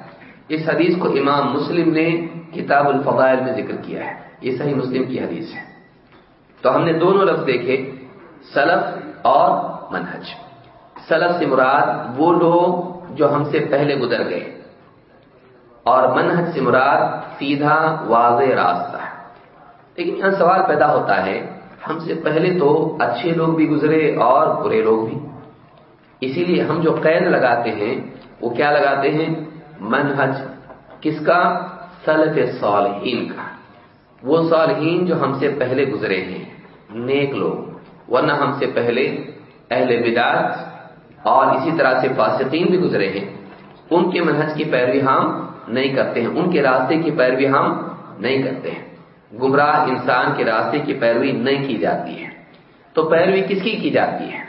اس حدیث کو امام مسلم نے کتاب الفضائل میں ذکر کیا ہے۔ یہ صحیح مسلم کی حدیث ہے۔ تو ہم نے دونوں لفظ دیکھے، سلف اور منہج۔ سلف سے مراد وہ لوگ جو ہم سے پہلے گزر گئے۔ اور منہج سے مراد سیدھا واضح راستہ لیکن یہاں سوال پیدا ہوتا ہے ہم سے پہلے تو اچھے لوگ بھی گزرے اور برے لوگ بھی۔ اسی لیے ہم جو قید لگاتے ہیں، وہ کیا لگاتے ہیں؟ منہج۔ کس کا؟ سلف صالحین کا۔ وہ صالحین جو ہم سے پہلے گزرے ہیں۔ نیک لوگ۔ ورنہ ہم سے پہلے اہل بدات اور اسی طرح سے فاسقین بھی گزرے ہیں۔ ان کے منہج کی پیروی ہم نہیں کرتے ہیں۔ ان کے راستے کی پیروی ہم نہیں کرتے ہیں۔ گمراہ انسان کے راستے کی پیروی نہیں کی جاتی ہے۔ تو پیروی کس کی کی جاتی ہے؟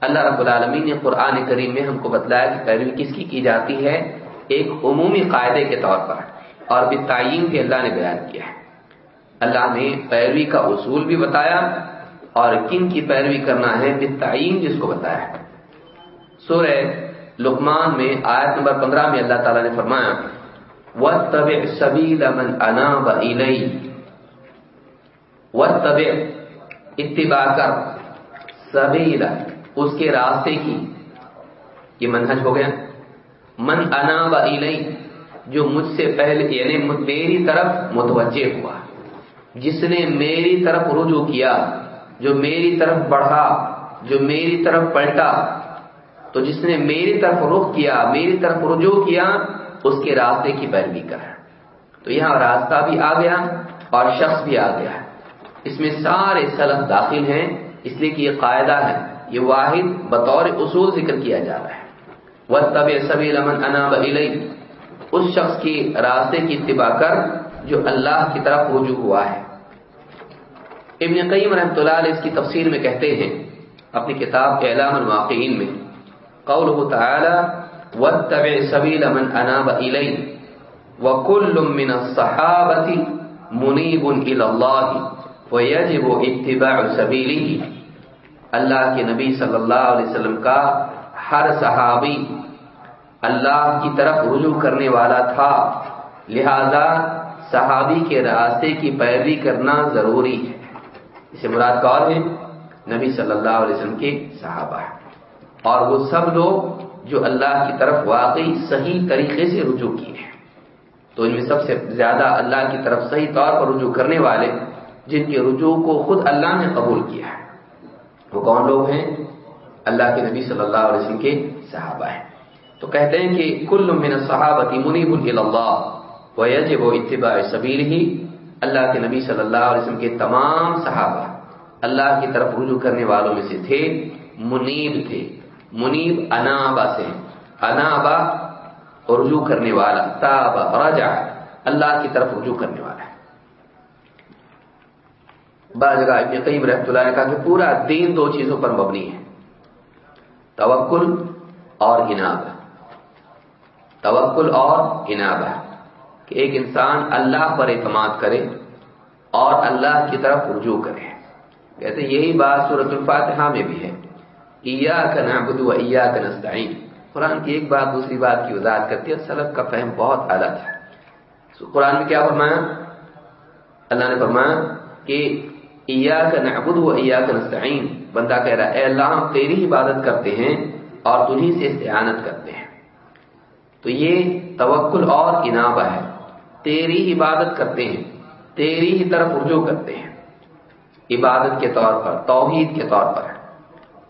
اللہ رب العالمین نے قرآن کریم میں ہم کو بتلایا کہ پیروی کس کی کی جاتی ہے؟ ایک عمومی قاعدے کے طور پر۔ اور بھی تعین بھی اللہ نے بیان کیا ہے۔ اللہ نے پیروی کا اصول بھی بتایا اور کن کی پیروی کرنا ہے تعین جس کو بتایا سورہ لقمان میں آیت نمبر پندرہ میں اللہ تعالیٰ نے فرمایا، وَاتَّبِعْ سَبِيلَ مَنْ أَنَابَ إِلَيْهِ۔ وَاتَّبِعْ، اتباع کر سبیلا اس کے راستے کی۔ یہ منہج ہو گیا۔ من اناب الی جو مجھ سے پہلے یعنی میری طرف متوجہ ہوا۔ جس نے میری طرف رجوع کیا، جو میری طرف بڑھا، جو میری طرف پلٹا، تو جس نے میری طرف رخ کیا، میری طرف رجوع کیا، اس کے راستے کی پیروی کر۔ تو یہاں راستہ بھی آ گیا اور شخص بھی آ گیا۔ اس میں سارے سلف داخل ہیں، اس لیے کہ یہ قاعدہ ہے، یہ واحد بطور اصول ذکر کیا جا رہا ہے۔ وہ طب سبھی لمن انا بلی اس شخص کی راستے کی اتباع کر جو اللہ کی طرف رجوع ہوا ہے۔ ابن قیم رحمۃ اللہ علیہ اس کی تفسیر میں کہتے ہیں، اپنی کتاب اعلام الواقعین میں، قوله تعالی، واتبع سبیل من اناب الی وکل من الصحابة منیب الى اللہ ویجب اتباع سبیلہ اللہ کے نبی صلی اللہ علیہ وسلم کا ہر صحابی اللہ کی طرف رجوع کرنے والا تھا۔ لہذا صحابی کے راستے کی پیروی کرنا ضروری ہے۔ اسے مراد کون ہے؟ نبی صلی اللہ علیہ وسلم کے صحابہ۔ اور وہ سب لوگ جو اللہ کی طرف واقعی صحیح طریقے سے رجوع کیے۔ ہیں تو ان میں سب سے زیادہ اللہ کی طرف صحیح طور پر رجوع کرنے والے جن کے رجوع کو خود اللہ نے قبول کیا ہے۔ وہ کون لوگ ہیں؟ اللہ کے نبی صلی اللہ علیہ وسلم کے صحابہ ہیں۔ تو کہتے ہیں کہ کل من صحابتی منیب اللہ ویجب و اتباع سبیل ہی اللہ کے نبی صلی اللہ علیہ وسلم کے تمام صحابہ اللہ کی طرف رجوع کرنے والوں میں سے تھے، منیب تھے۔ منیب انابا سے انابا رجوع کرنے والا تابا رجع، اللہ کی طرف رجوع کرنے والا۔ بعض جگہ ابن قیم رحمۃ اللہ نے کہا کہ پورا دین دو چیزوں پر مبنی ہے۔ توکل اور اناب۔ توکل اور اناب۔ کہ ایک انسان اللہ پر اعتماد کرے اور اللہ کی طرف رجوع کرے۔ کہتے یہی بات صورت الفاتحہ میں بھی ہے۔ ایاک نعبد و ایاک نستعین۔ قرآن کی ایک بات دوسری بات کی وضاحت کرتی ہے سلف کا فہم بہت الگ ہے قرآن میں کیا فرمایا؟ اللہ نے فرمایا کہ ایاک نعبد و ایاک نستعین بندہ کہہ رہا ہے، اے اللہ، ہم تیری عبادت کرتے ہیں اور تجھی سے استعانت کرتے ہیں۔ تو یہ توکل اور انابہ ہے۔ تیری عبادت کرتے ہیں، تیری ہی طرف رجوع کرتے ہیں۔ عبادت کے طور پر، توحید کے طور پر۔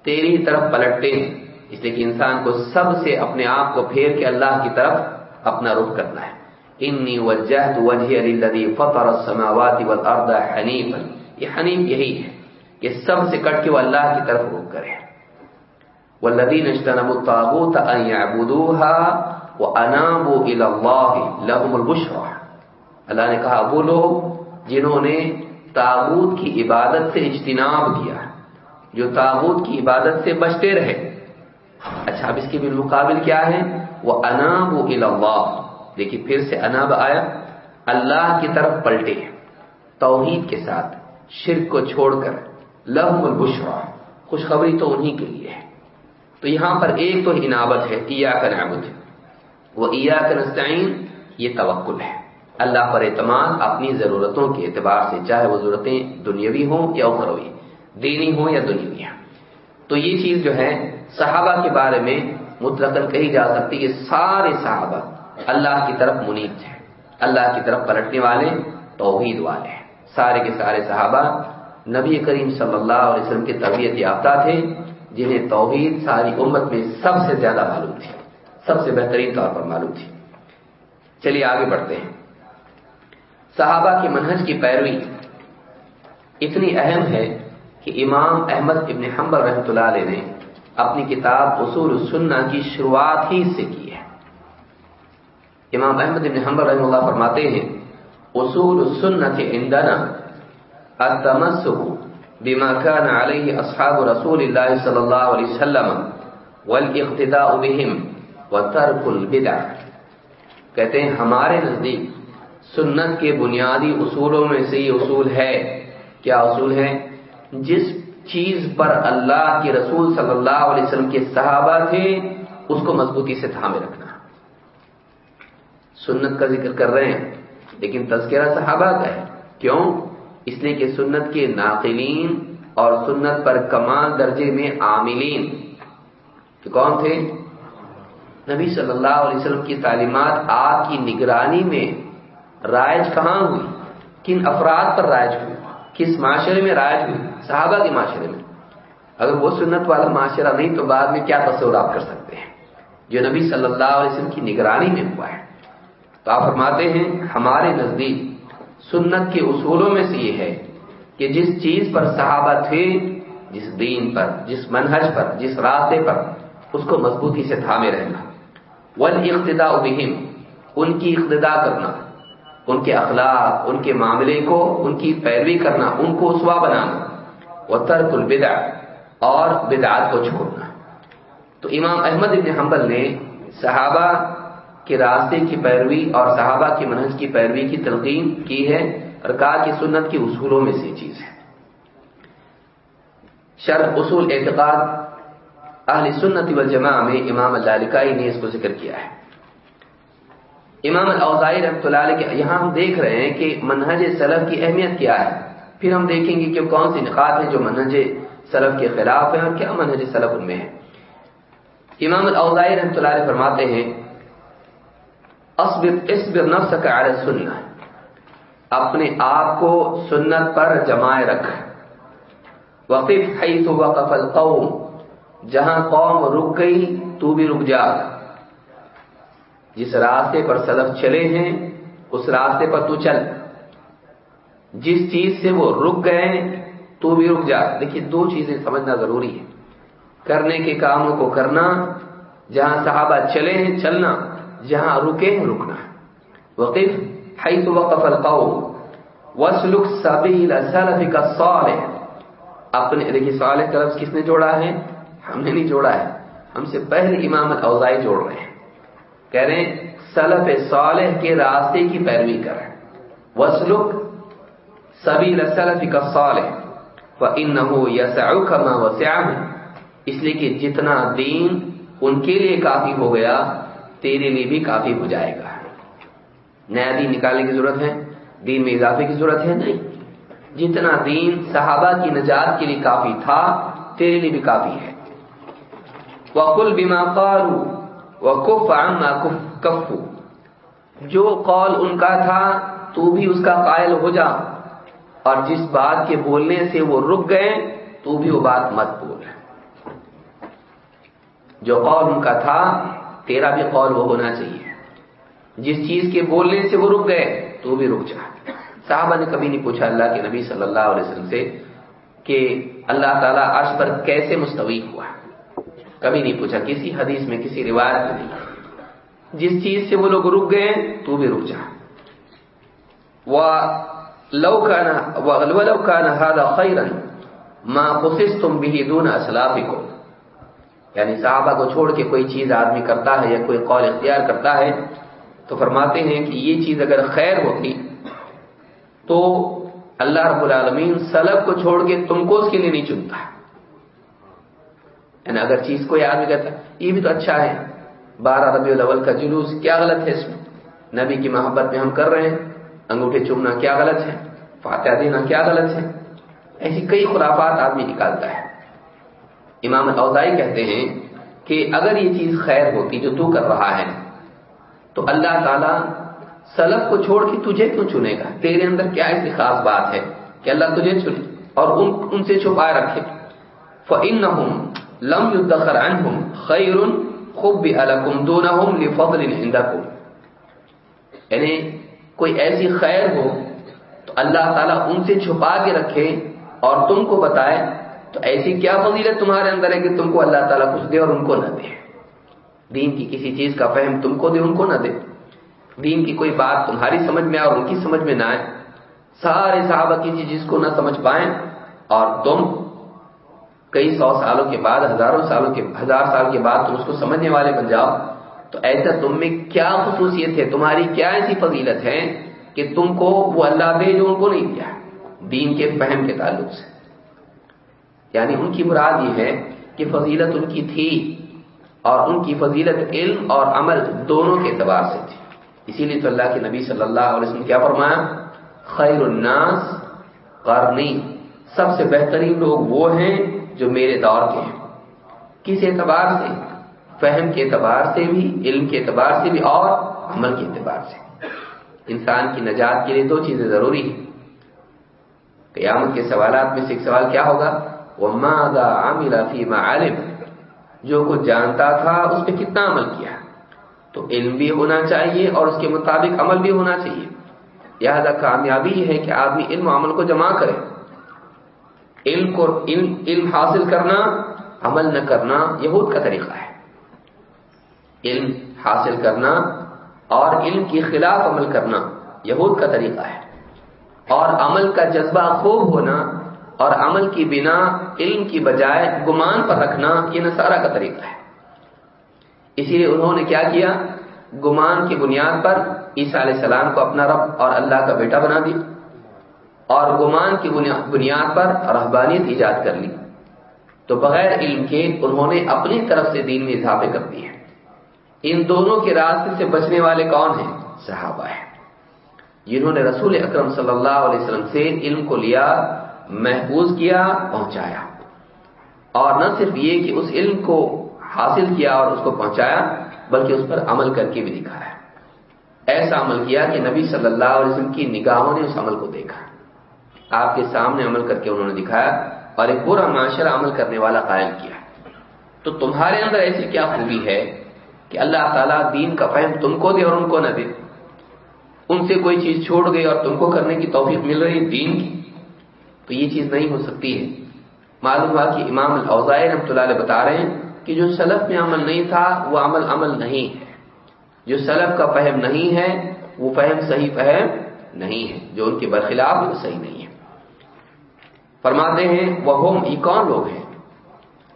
تیری ہی طرف پلٹتے ہیں، اس لیے کہ انسان کو سب سے اپنے آپ کو پھیر کے اللہ کی طرف اپنا رخ کرنا ہے۔ انی وجہت وجہ للذی فطر السماوات والارض حنیفا یہ حنیف یہی ہے کہ سب سے کٹ کے وہ اللہ کی طرف رخ کرے۔ والذین اجتنبوا الطاغوت ان يعبدوها وانابوا الى الله لهم البشرى۔ اللہ نے کہا، وہ لوگ جنہوں نے تاغوت کی عبادت سے اجتناب کیا، جو تابوت کی عبادت سے بچتے رہے۔ اچھا اب اس کے بالمقابل کیا ہے؟ وہ اناب اللہ دیکھیے، پھر سے اناب آیا۔ اللہ کی طرف پلٹے۔ توحید کے ساتھ۔ شرک کو چھوڑ کر لہم البشرا، خوشخبری تو انہی کے لیے ہے۔ تو یہاں پر ایک تو انابت ہے ایا کا نعبد۔ وہ ایا کا نستعین، یہ توکل ہے۔ اللہ پر اعتماد اپنی ضرورتوں کے اعتبار سے، چاہے وہ ضرورتیں دنیاوی ہوں یا اخروی، دینی ہوں یا دنیاوی ہوں۔ تو یہ چیز جو ہے، صحابہ کے بارے میں مطلق کہی جا سکتی کہ سارے صحابہ اللہ کی طرف منیب تھے اللہ کی طرف پلٹنے والے، توحید والے ہیں۔ سارے کے سارے صحابہ نبی کریم صلی اللہ علیہ وسلم کی تربیت یافتہ تھے، جنہیں توحید ساری امت میں سب سے زیادہ معلوم تھی، سب سے بہترین طور پر معلوم تھی۔ چلیے آگے بڑھتے ہیں۔ صحابہ کے منہج کی پیروی اتنی اہم ہے کہ امام احمد ابن حنبل رحمۃ اللہ علیہ نے اپنی کتاب اصول السنہ کی شروعات ہی سے کی ہے۔ امام احمد ابن حنبل رحمۃ اللہ فرماتے ہیں اصول السنہ عندنا التمسك بما كان عليه اصحاب رسول الله صلی اللہ علیہ وسلم والاقتداء بهم وترك البدع. کہتے ہیں، ہمارے نزدیک سنت کے بنیادی اصولوں میں سے یہ اصول ہے۔ کیا اصول ہے جس چیز پر اللہ کے رسول صلی اللہ علیہ وسلم کے صحابہ تھے، اس کو مضبوطی سے تھامے رکھنا۔ سنت کا ذکر کر رہے ہیں۔ لیکن تذکرہ صحابہ کا ہے۔ کیوں؟ اس لیے کہ سنت کے ناقلین اور سنت پر کمال درجے میں عاملین۔ کہ کون تھے؟ نبی صلی اللہ علیہ وسلم کی تعلیمات آپ کی نگرانی میں رائج کہاں ہوئی؟ کن افراد پر رائج ہوئی؟ کس معاشرے میں رائج ہوئی؟ صحابہ کے معاشرے میں۔ اگر وہ سنت والا معاشرہ نہیں تو بعد میں کیا تصور آپ کر سکتے ہیں؟ جو نبی صلی اللہ علیہ وسلم کی نگرانی میں ہوا ہے۔ تو آپ فرماتے ہیں، ہمارے نزدیک سنت کے اصولوں میں سے یہ ہے کہ جس چیز پر صحابہ تھے، جس دین پر، جس منہج پر، جس راستے پر، اس کو مضبوطی سے تھامے رہنا۔ ون اقتدا ان کی اقتدا کرنا، ان کے اخلاق، ان کے معاملے کو، ان کی پیروی کرنا، ان کو اسوا بنانا۔ وہ ترک البدع، اور بدعات کو چھوڑنا۔ تو امام احمد ابن حنبل نے صحابہ کے راستے کی پیروی اور صحابہ کی منہج کی پیروی کی تلقین کی ہے اور کہا کہ سنت کی اصولوں میں سے چیز ہے۔ شرح اصول اعتقاد اہل سنت والجماع میں امام اللہ نے اس کو ذکر کیا ہے۔ امام الاوزائی رحمۃ اللہ علیہ کے یہاں ہم دیکھ رہے ہیں کہ منہج سلف کی اہمیت کیا ہے۔ پھر ہم دیکھیں گے کہ کون سی نقات ہیں جو منہج سلف کے خلاف ہیں اور کیا منہج سلف ان میں ہے امام الاوزائی رحمۃ اللہ علیہ فرماتے ہیں اصبر اصبر نفس کا سننا اپنے آپ کو سنت پر جمائے رکھ۔ وقف حیث وقف القوم۔ جہاں قوم رک گئی، تو بھی رک جا۔ جس راستے پر سلف چلے ہیں، اس راستے پر تو چل۔ جس چیز سے وہ رک گئے، تو بھی رک جا۔ دیکھیے، دو چیزیں سمجھنا ضروری ہے کرنے کے کاموں کو کرنا، جہاں صحابہ چلے ہیں، چلنا۔ جہاں رکے ہیں رکنا وقف حیث وقف القوم وسلک سبیل سلف کا صالح اپنے دیکھیے، صالح کا لفظ کس نے جوڑا ہے؟ ہم نے نہیں جوڑا ہے۔ ہم سے پہلے امام اوزائی جوڑ رہے ہیں۔ کہہ رہے ہیں، سلف صالح کے راستے کی پیروی کر وسلک سبیل سلف کا صالح فَإِنَّهُ يَسَعُكَ مَا وَسِعَهُ۔ اس لیے کہ جتنا دین ان کے لیے کافی ہو گیا تیرے لیے بھی کافی ہو جائے گا۔ نیا دین نکالنے کی ضرورت ہے، دین میں اضافے کی ضرورت ہے؟ نہیں۔ جتنا دین صحابہ کی نجات کے لیے کافی تھا، تیرے لیے بھی کافی ہے۔ وَقُلْ بِمَا قَالُوا وقف عما کف جو قول ان کا تھا، تو بھی اس کا قائل ہو جا۔ اور جس بات کے بولنے سے وہ رک گئے، تو بھی وہ بات مت بول۔ جو قول ان کا تھا تیرا بھی قول وہ ہونا چاہیے۔ جس چیز کے بولنے سے وہ رک گئے، تو بھی رک جا صحابہ نے کبھی نہیں پوچھا اللہ کے نبی صلی اللہ علیہ وسلم سے کہ اللہ تعالیٰ عرش پر کیسے مستوی ہوا۔ کبھی نہیں پوچھا، کسی حدیث میں، کسی روایت میں۔ نہیں جس چیز سے وہ لوگ رک گئے، تو بھی رک جا لو کا لو نہ خیرن ماں خص تم بھی دون اسلافی کو یعنی صحابہ کو چھوڑ کے کوئی چیز آدمی کرتا ہے یا کوئی قول اختیار کرتا ہے، تو فرماتے ہیں کہ یہ چیز اگر خیر ہوتی تو اللہ رب العالمین سلب کو چھوڑ کے تم کو اس کے لیے نہیں چنتا۔ یعنی اگر چیز کوئی آدمی کہتا یہ بھی تو اچھا ہے۔ بارہ ربیع الاول کا جلوس، کیا غلط ہے اس میں؟ نبی کی محبت میں ہم کر رہے ہیں، انگوٹھے چومنا کیا غلط ہے؟ فاتحہ دینا کیا غلط ہے؟ ایسی کئی خرافات آدمی نکالتا ہے۔ امام اوزائی کہتے ہیں کہ اگر یہ چیز خیر ہوتی جو تو کر رہا ہے، تو اللہ تعالیٰ سلف کو چھوڑ کے تجھے کیوں چنے گا؟ تیرے اندر کیا ایسی خاص بات ہے کہ اللہ تجھے چنے اور ان ان سے چھپائے رکھے؟ فَإِنَّهُمْ لَمْ يُدَّخَرْ عَنْهُمْ خَيْرٌ خُبِّ أَلَكُمْ دُونَهُمْ لِفَضْلٍ عِنْدَكُمْ۔ یعنی کوئی ایسی خیر ہو تو اللہ تعالیٰ ان سے چھپا کے رکھے اور تم کو بتائے تو ایسی کیا فضیلت تمہارے اندر ہے کہ تم کو اللہ تعالیٰ کچھ دے اور ان کو نہ دے؟ دین کی کسی چیز کا فہم تم کو دے ان کو نہ دے۔ دین کی کوئی بات تمہاری سمجھ میں آئے اور ان کی سمجھ میں نہ آئے۔ سارے صحابہ کسی چیز کو نہ سمجھ پائیں اور تم کئی سو سالوں کے بعد، ہزاروں سالوں کے، ہزار سال کے بعد تم اس کو سمجھنے والے بن جاؤ۔ تو ایسا تم میں کیا خصوصیت ہے؟ تمہاری کیا ایسی فضیلت ہے کہ تم کو وہ اللہ دے جو ان کو نہیں دیا؟ دین کے فہم کے تعلق سے۔ یعنی ان کی مراد یہ ہے کہ فضیلت ان کی تھی اور ان کی فضیلت علم اور عمل دونوں کے اعتبار سے تھی۔ اسی لیے تو اللہ کے نبی صلی اللہ علیہ وسلم کیا فرمایا؟ خیر الناس قرنی۔ سب سے بہترین لوگ وہ ہیں جو میرے دور کے ہیں۔ کس اعتبار سے؟ فہم کے اعتبار سے بھی، علم کے اعتبار سے بھی اور عمل کے اعتبار سے انسان کی نجات کے لیے دو چیزیں ضروری ہیں۔ قیامت کے سوالات میں سے ایک سوال کیا ہوگا؟ وہ ماضا عاملہ فیما عالم جو کچھ جانتا تھا، اس پہ کتنا عمل کیا؟ تو علم بھی ہونا چاہیے اور اس کے مطابق عمل بھی ہونا چاہیے۔ لہذا کامیابی یہ ہے کہ آدمی علم و عمل کو جمع کرے۔ علم کو، علم علم حاصل کرنا، عمل نہ کرنا یہود کا طریقہ ہے۔ علم حاصل کرنا اور علم کے خلاف عمل کرنا یہود کا طریقہ ہے۔ اور عمل کا جذبہ خوب ہونا اور عمل کی بنا، علم کی بجائے گمان پر رکھنا یہ نصارہ کا طریقہ ہے۔ اسی لیے انہوں نے کیا کیا؟ گمان کی بنیاد پر عیسیٰ علیہ السلام کو اپنا رب اور اللہ کا بیٹا بنا دیا اور گمان کی بنیاد پر رحبانیت ایجاد کر لی۔ تو بغیر علم کے انہوں نے اپنی طرف سے دین میں اضافے کر دیے ان دونوں کے راستے سے بچنے والے کون ہیں؟ صحابہ ہیں۔ جنہوں نے رسول اکرم صلی اللہ علیہ وسلم سے علم کو لیا محفوظ کیا پہنچایا۔ اور نہ صرف یہ کہ اس علم کو حاصل کیا اور اس کو پہنچایا، بلکہ اس پر عمل کر کے بھی دکھایا۔ ایسا عمل کیا کہ نبی صلی اللہ علیہ وسلم کی نگاہوں نے اس عمل کو دیکھا۔ آپ کے سامنے عمل کر کے انہوں نے دکھایا اور ایک پورا معاشرہ عمل کرنے والا قائم کیا۔ تو تمہارے اندر ایسی کیا خوبی ہے کہ اللہ تعالیٰ دین کا فہم تم کو دے اور ان کو نہ دے؟ ان سے کوئی چیز چھوڑ گئی اور تم کو کرنے کی توفیق مل رہی دین کی؟ تو یہ چیز نہیں ہو سکتی ہے۔ معلوم ہوا کہ امام الاوزائی رحمۃ اللہ علیہ بتا رہے ہیں کہ جو سلف میں عمل نہیں تھا، وہ عمل عمل نہیں ہے۔ جو سلف کا فہم نہیں ہے، وہ فہم صحیح فہم نہیں ہے۔ جو ان کے برخلاف وہ صحیح نہیں ہے۔ فرماتے ہیں وہ ہوم یہ کون لوگ ہیں؟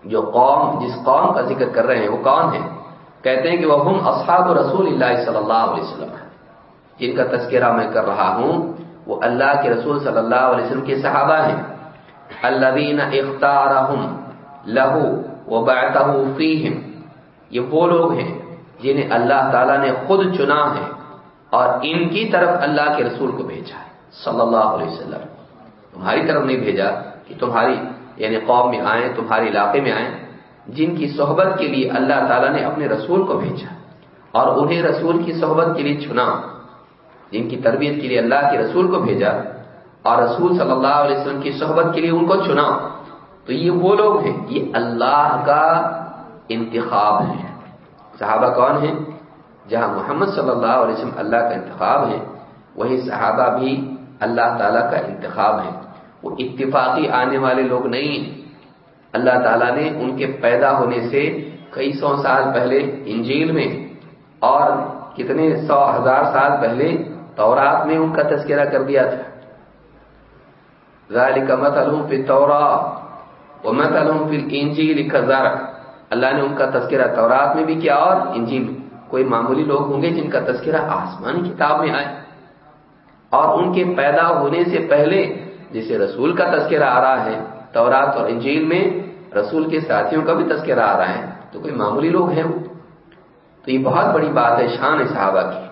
جو قوم، جس قوم کا ذکر کر رہے ہیں، وہ کون ہیں؟ کہتے ہیں کہ وہ ہم اصحاب رسول اللہ صلی اللہ علیہ وسلم ہے جن کا تذکرہ میں کر رہا ہوں وہ اللہ کے رسول صلی اللہ علیہ وسلم کے صحابہ ہیں۔ اللہ اختارہم لہو وہ فیہم۔ یہ وہ لوگ ہیں جنہیں اللہ تعالیٰ نے خود چنا ہے اور ان کی طرف اللہ کے رسول کو بھیجا ہے۔ صلی اللہ علیہ وسلم۔ تمہاری طرف نہیں بھیجا کہ تمہاری یعنی قوم میں آئیں تمہارے علاقے میں آئیں۔ جن کی صحبت کے لیے اللہ تعالیٰ نے اپنے رسول کو بھیجا اور انہیں رسول کی صحبت کے لیے چنا۔ جن کی تربیت کے لیے اللہ کے رسول کو بھیجا اور رسول صلی اللہ علیہ وسلم کی صحبت کے لیے ان کو چنا۔ تو یہ وہ لوگ ہیں، یہ اللہ کا انتخاب ہے صحابہ کون ہیں؟ جہاں محمد صلی اللہ علیہ وسلم اللہ کا انتخاب ہے وہی صحابہ بھی اللہ تعالیٰ کا انتخاب ہے وہ اتفاقی آنے والے لوگ نہیں ہیں۔ اللہ تعالیٰ نے ان کے پیدا ہونے سے کئی سو سال پہلے انجیل میں اور کتنے سو ہزار سال پہلے تورات میں ان کا تذکرہ کر دیا تھا۔ ذالک مثلهم فی التوراۃ وہ میں پھر انجیل اللہ نے ان کا تذکرہ تورات میں بھی کیا اور انجیل کوئی معمولی لوگ ہوں گے جن کا تذکرہ آسمانی کتاب میں آئے۔ اور ان کے پیدا ہونے سے پہلے جسے رسول کا تذکرہ آ رہا ہے، تورات اور انجیل میں رسول کے ساتھیوں کا بھی تذکرہ آ رہا ہے۔ تو کوئی معمولی لوگ ہیں وہ؟ تو یہ بہت بڑی بات ہے شان صحابہ کی۔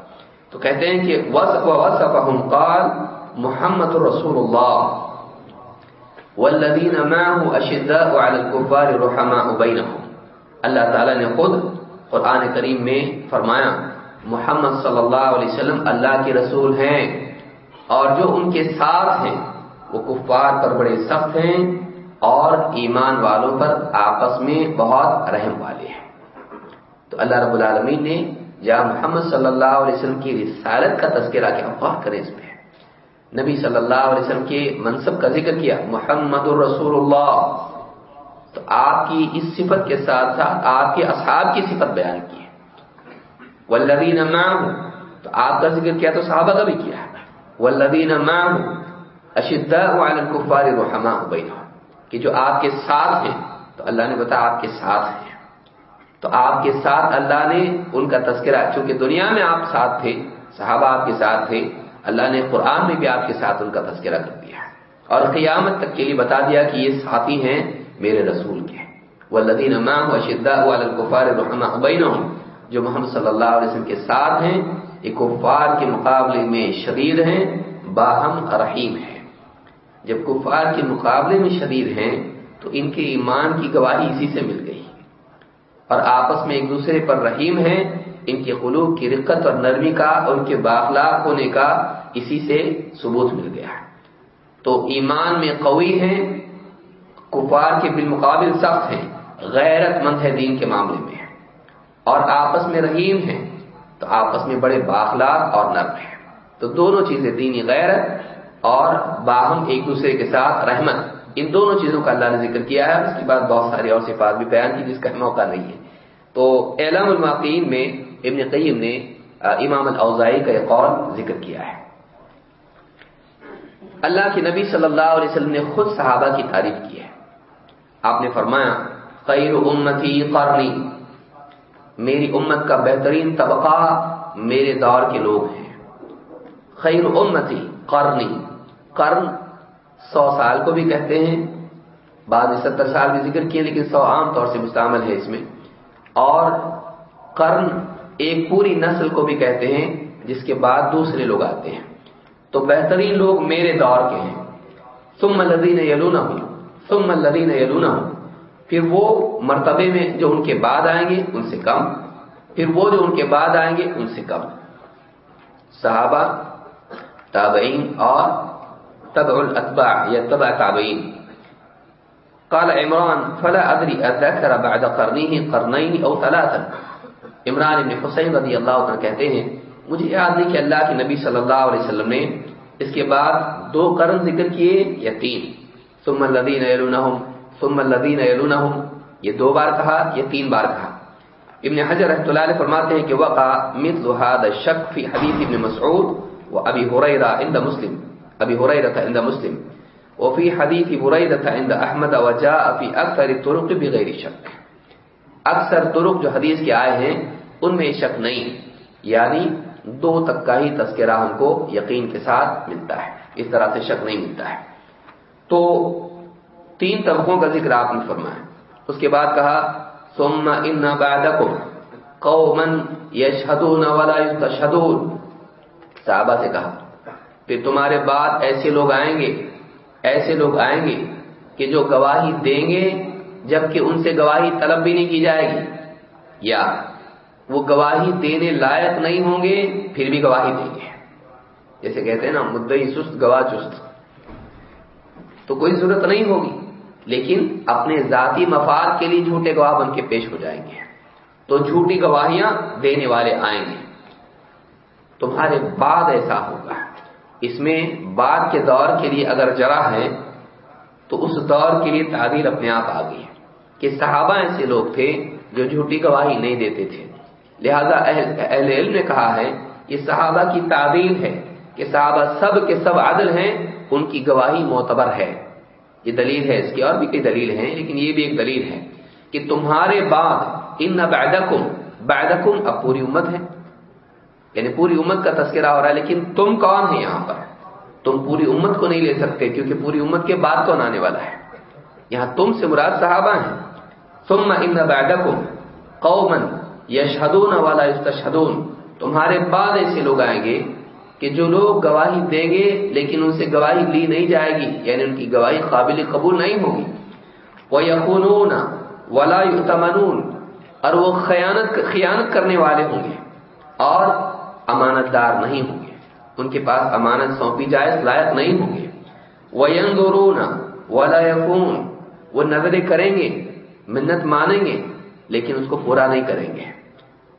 تو کہتے ہیں کہ وصف قال محمد رسول اللہ والذین معه اشداء على الكفار رحماء بینهم اللہ تعالی نے خود قرآن کریم میں فرمایا، محمد صلی اللہ علیہ وسلم اللہ کے رسول ہیں اور جو ان کے ساتھ ہیں، وہ کفار پر بڑے سخت ہیں اور ایمان والوں پر آپس میں بہت رحم والے ہیں۔ تو اللہ رب العالمین نے جہاں محمد صلی اللہ علیہ وسلم کی رسالت کا تذکرہ کیا غور کریں اس پہ۔ نبی صلی اللہ علیہ وسلم کے منصب کا ذکر کیا، محمد الرسول اللہ تو آپ کی اس صفت کے ساتھ ساتھ آپ کے اصحاب کی صفت بیان کی ہے۔ ولدین تو آپ کا ذکر کیا تو صحابہ کا بھی کیا۔ ہے ولدین اشدا الکفار رحما کہ جو آپ کے ساتھ ہیں، تو اللہ نے بتایا آپ کے ساتھ ہیں۔ تو آپ کے ساتھ اللہ نے ان کا تذکرہ، چونکہ دنیا میں آپ ساتھ تھے، صحابہ آپ کے ساتھ تھے، اللہ نے قرآن میں بھی آپ کے ساتھ ان کا تذکرہ کر دیا اور قیامت تک کے لیے بتا دیا کہ یہ ساتھی ہیں میرے رسول کے۔ وہ لدین الکفار جو محمد صلی اللہ علیہ وسلم کے ساتھ ہیں، یہ کفار کے مقابلے میں شدید ہیں، باہم رحیم ہیں۔ جب کفار کے مقابلے میں شدید ہیں، تو ان کے ایمان کی گواہی اسی سے مل گئی۔ اور آپس میں ایک دوسرے پر رحیم ہیں، ان کے قلوب کی رقت اور نرمی کا اور ان کے باخلاق ہونے کا اسی سے ثبوت مل گیا ہے۔ تو ایمان میں قوی ہیں، کفار کے بالمقابل سخت ہیں، غیرت مند ہے دین کے معاملے میں۔ اور آپس میں رحیم ہیں، تو آپس میں بڑے باخلاق اور نرم ہیں۔ تو دونوں چیزیں دینی غیرت اور باہم ایک دوسرے کے ساتھ رحمت۔ ان دونوں چیزوں کا اللہ نے ذکر کیا ہے اس کے بعد بہت ساری اور صفات بھی بیان کی جس کا موقع نہیں ہے۔ تو اعلام الماقین میں ابن قیم نے امام الاوزائی کا ایک قول ذکر کیا ہے۔ اللہ کے نبی صلی اللہ علیہ وسلم نے خود صحابہ کی تعریف کی ہے۔ آپ نے فرمایا، خیر امتی قرنی، میری امت کا بہترین طبقہ میرے دور کے لوگ ہیں۔ خیر امتی قرنی، قرن سو سال کو بھی کہتے ہیں۔ بعد میں ستر سال بھی ذکر کیے، لیکن سو عام طور سے مستعمل ہے اس میں۔ اور قرن ایک پوری نسل کو بھی کہتے ہیں، جس کے بعد دوسرے لوگ آتے ہیں۔ تو بہترین لوگ میرے دور کے ہیں۔ سم الدین یلونا ہوں سم الدین یلونا ہوں پھر وہ مرتبے میں جو ان کے بعد آئیں گے، ان سے کم۔ پھر وہ جو ان کے بعد آئیں گے، ان سے کم۔ صحابہ، تابعین اور تبع الاتباع یا تبع تابعین قال عمران، فلا ادری اذکر بعد قرنیه قرنین او ثلاثا عمران ابن حسین رضی اللہ عنہ کہتے ہیں، مجھے یاد نہیں کہ اللہ کے نبی صلی اللہ علیہ وسلم نے اس کے بعد دو قرن ذکر کیے یا تین. ثم الذین یلونہم ثم الذین یلونہم یہ دو بار کہا یا تین بار کہا. ابن حجر رحمۃ اللہ علیہ فرماتے ہیں کہ وقع مثل هذا الشك في حديث ابن مسعود وابي هريره عند مسلم. ابي هريره عند مسلم. وفي حديث بريده عند احمد وجاء في اكثر الطرق بغير شك. اکثر طرق جو حدیث کے آئے ہیں، ان میں شک نہیں. یعنی دو تک کا ہی تذکرہ ہم کو یقین کے ساتھ ملتا ہے، اس طرح سے شک نہیں ملتا ہے۔ تو تین طبقوں کا ذکر آپ نے فرمایا۔ اس کے بعد کہا سوما ان قومن یشہدون ولا یستشہدون۔ صحابہ سے کہا پھر تمہارے بعد ایسے لوگ آئیں گے، ایسے لوگ آئیں گے کہ جو گواہی دیں گے، جبکہ ان سے گواہی طلب بھی نہیں کی جائے گی۔ یا وہ گواہی دینے لائق نہیں ہوں گے، پھر بھی گواہی دیں گے۔ جیسے کہتے ہیں نا، مدعی سست، گواہ چست۔ تو کوئی ضرورت نہیں ہوگی، لیکن اپنے ذاتی مفاد کے لیے جھوٹے گواہ بن کے پیش ہو جائیں گے۔ تو جھوٹی گواہیاں دینے والے آئیں گے۔ تمہارے بعد ایسا ہوگا۔ اس میں بعد کے دور کے لیے اگر جرا ہے، تو اس دور کے لیے تعبیر اپنے آپ آ گئی کہ صحابہ ایسے لوگ تھے جو جھوٹی گواہی نہیں دیتے تھے۔ لہذا اہل علم نے کہا ہے، یہ صحابہ کی تعبیر ہے کہ صحابہ سب کے سب عادل ہیں، ان کی گواہی معتبر ہے۔ یہ دلیل ہے، اس کی اور بھی کئی دلیل ہیں، لیکن یہ بھی ایک دلیل ہے کہ تمہارے بعد، ان بیدکم بیدکم اب پوری امت ہے۔ یعنی پوری امت کا تذکرہ ہو رہا ہے، لیکن تم کون ہے یہاں پر؟ تم پوری امت کو نہیں لے سکتے، کیونکہ پوری امت کے بعد کون آنے والا ہے؟ یہاں تم سے مراد صحابہ ہیں۔ ثم ان بعدکم قوما یشهدون ولا یستشهدون تمہارے بعد ایسے لوگ آئیں گے کہ جو لوگ گواہی دیں گے، لیکن ان سے گواہی لی نہیں جائے گی یعنی ان کی گواہی قابل قبول نہیں ہوگی۔ وہ یقون ولا یؤتمنون اور وہ خیانت خیانت کرنے والے ہوں گے۔ اور امانت دار نہیں ہوں گے۔ ان کے پاس امانت سونپی جائے لائق نہیں ہوں گے۔ وہ ینظرون ولا یقون وہ نظریں کریں گے، منت مانیں گے، لیکن اس کو پورا نہیں کریں گے۔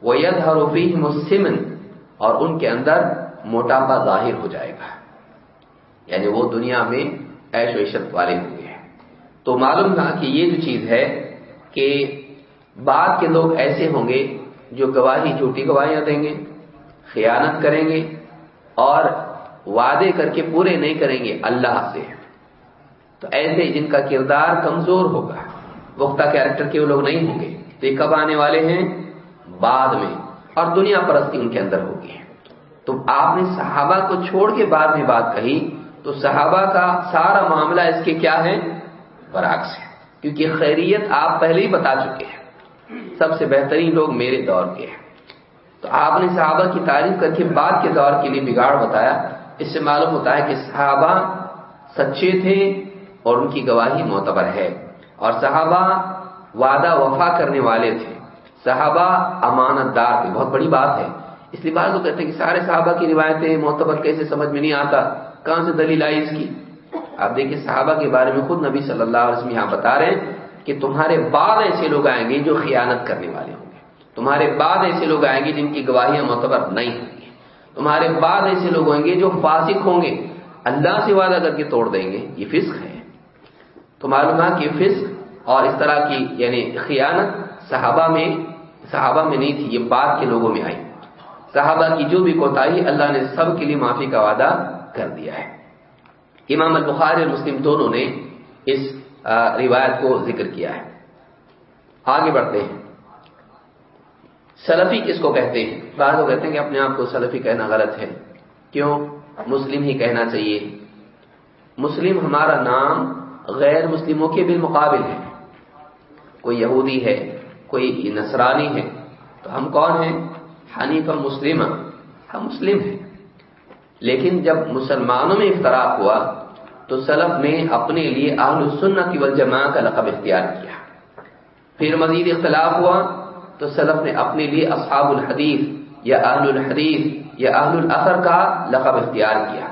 وہ ید حروفی مسمن اور ان کے اندر موٹاپا ظاہر ہو جائے گا۔ یعنی وہ دنیا میں ایش و عشت والے ہوں گے۔ تو معلوم تھا کہ یہ جو چیز ہے کہ بعد کے لوگ ایسے ہوں گے جو گواہی، جھوٹی گواہیاں دیں گے۔ خیانت کریں گے اور وعدے کر کے پورے نہیں کریں گے اللہ سے۔ تو ایسے جن کا کردار کمزور ہوگا، وقتہ کیریکٹر کے وہ لوگ نہیں ہوں گے۔ تو یہ کب آنے والے ہیں؟ بعد میں۔ اور دنیا پرستی ان کے اندر ہوگی۔ تو آپ نے صحابہ کو چھوڑ کے بعد میں بات کہی، تو صحابہ کا سارا معاملہ اس کے کیا ہے؟ برعکس ہے۔ کیونکہ خیریت آپ پہلے ہی بتا چکے ہیں۔ سب سے بہترین لوگ میرے دور کے ہیں۔ تو آپ نے صحابہ کی تعریف کر کے بعد کے دور کے لیے بگاڑ بتایا۔ اس سے معلوم ہوتا ہے کہ صحابہ سچے تھے اور ان کی گواہی معتبر ہے۔ اور صحابہ وعدہ وفا کرنے والے تھے۔ صحابہ امانت دار تھے۔ بہت بڑی بات ہے۔ اس لیے بعض لوگ کہتے ہیں کہ سارے صحابہ کی روایتیں معتبر کیسے سمجھ میں نہیں آتا؟ کہاں سے دلیل آئی اس کی؟ آپ دیکھیں صحابہ کے بارے میں خود نبی صلی اللہ علیہ وسلم یہاں بتا رہے ہیں کہ تمہارے بعد ایسے لوگ آئیں گے جو خیانت کرنے والے تمہارے بعد ایسے لوگ آئیں گے جن کی گواہیاں معتبر نہیں ہوں گی۔ تمہارے بعد ایسے لوگ ہوں گے جو فاسق ہوں گے۔ اللہ سے وعدہ کر کے توڑ دیں گے۔ یہ فسق ہے۔ تو معلوم ہے کہ فسق اور اس طرح کی یعنی خیانت صحابہ میں صحابہ میں نہیں تھی، یہ بعد کے لوگوں میں آئی۔ صحابہ کی جو بھی کوتاہی اللہ نے سب کے لیے معافی کا وعدہ کر دیا ہے۔ امام البخاری اور مسلم دونوں نے اس روایت کو ذکر کیا ہے۔ آگے بڑھتے ہیں۔ سلفی کس کو کہتے ہیں؟ بعض لوگ کہتے ہیں کہ اپنے آپ کو سلفی کہنا غلط ہے۔ کیوں؟ مسلم ہی کہنا چاہیے۔ مسلم ہمارا نام غیر مسلموں کے بالمقابل ہے۔ کوئی یہودی ہے، کوئی نصرانی ہے، تو ہم کون ہیں؟ حنیف مسلم ہم مسلم ہیں۔ لیکن جب مسلمانوں میں اختلاف ہوا، تو سلف نے اپنے لیے اہل السنت والجماع کا لقب اختیار کیا۔ پھر مزید اختلاف ہوا۔ تو سلف نے اپنے لیے اصحاب الحدیث یا اہل الحدیث یا اہل الاثر کا لقب اختیار کیا۔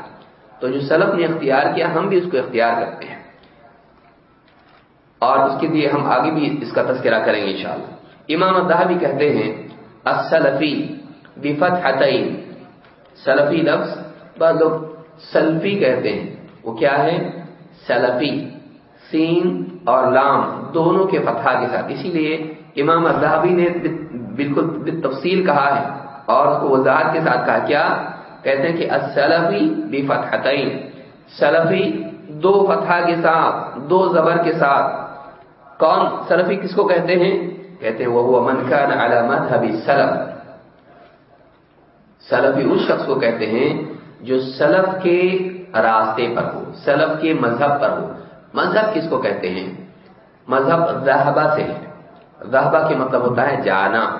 تو جو سلف نے اختیار کیا، ہم بھی اس کو اختیار کرتے ہیں۔ اور اس کے لیے ہم آگے بھی اس کا تذکرہ کریں گے انشاءاللہ۔ امام الدہبی کہتے ہیں، السلفی بفتحتین۔ سلفی لفظ بعض لوگ سلفی کہتے ہیں۔ وہ کیا ہے؟ سلفی، سین اور لام دونوں کے فتح کے ساتھ۔ اسی لیے امام الزہبی نے بالکل تفصیل کہا ہے اور اس کو وضاحت کے ساتھ کہا کیا؟ کہتے ہیں کہ السلفی بفتحتین۔ سلفی دو فتح کے ساتھ، دو زبر کے ساتھ۔ کون سلفی کس کو کہتے ہیں؟ کہتے ہیں وہ من کان علی مذهب سلف۔ سلفی اس شخص کو کہتے ہیں جو سلف کے راستے پر ہو، سلف کے مذہب پر ہو۔ مذہب کس کو کہتے ہیں؟ مذہب ذہبہ سے۔ ہے ذہبہ کے مطلب ہوتا ہے جانا۔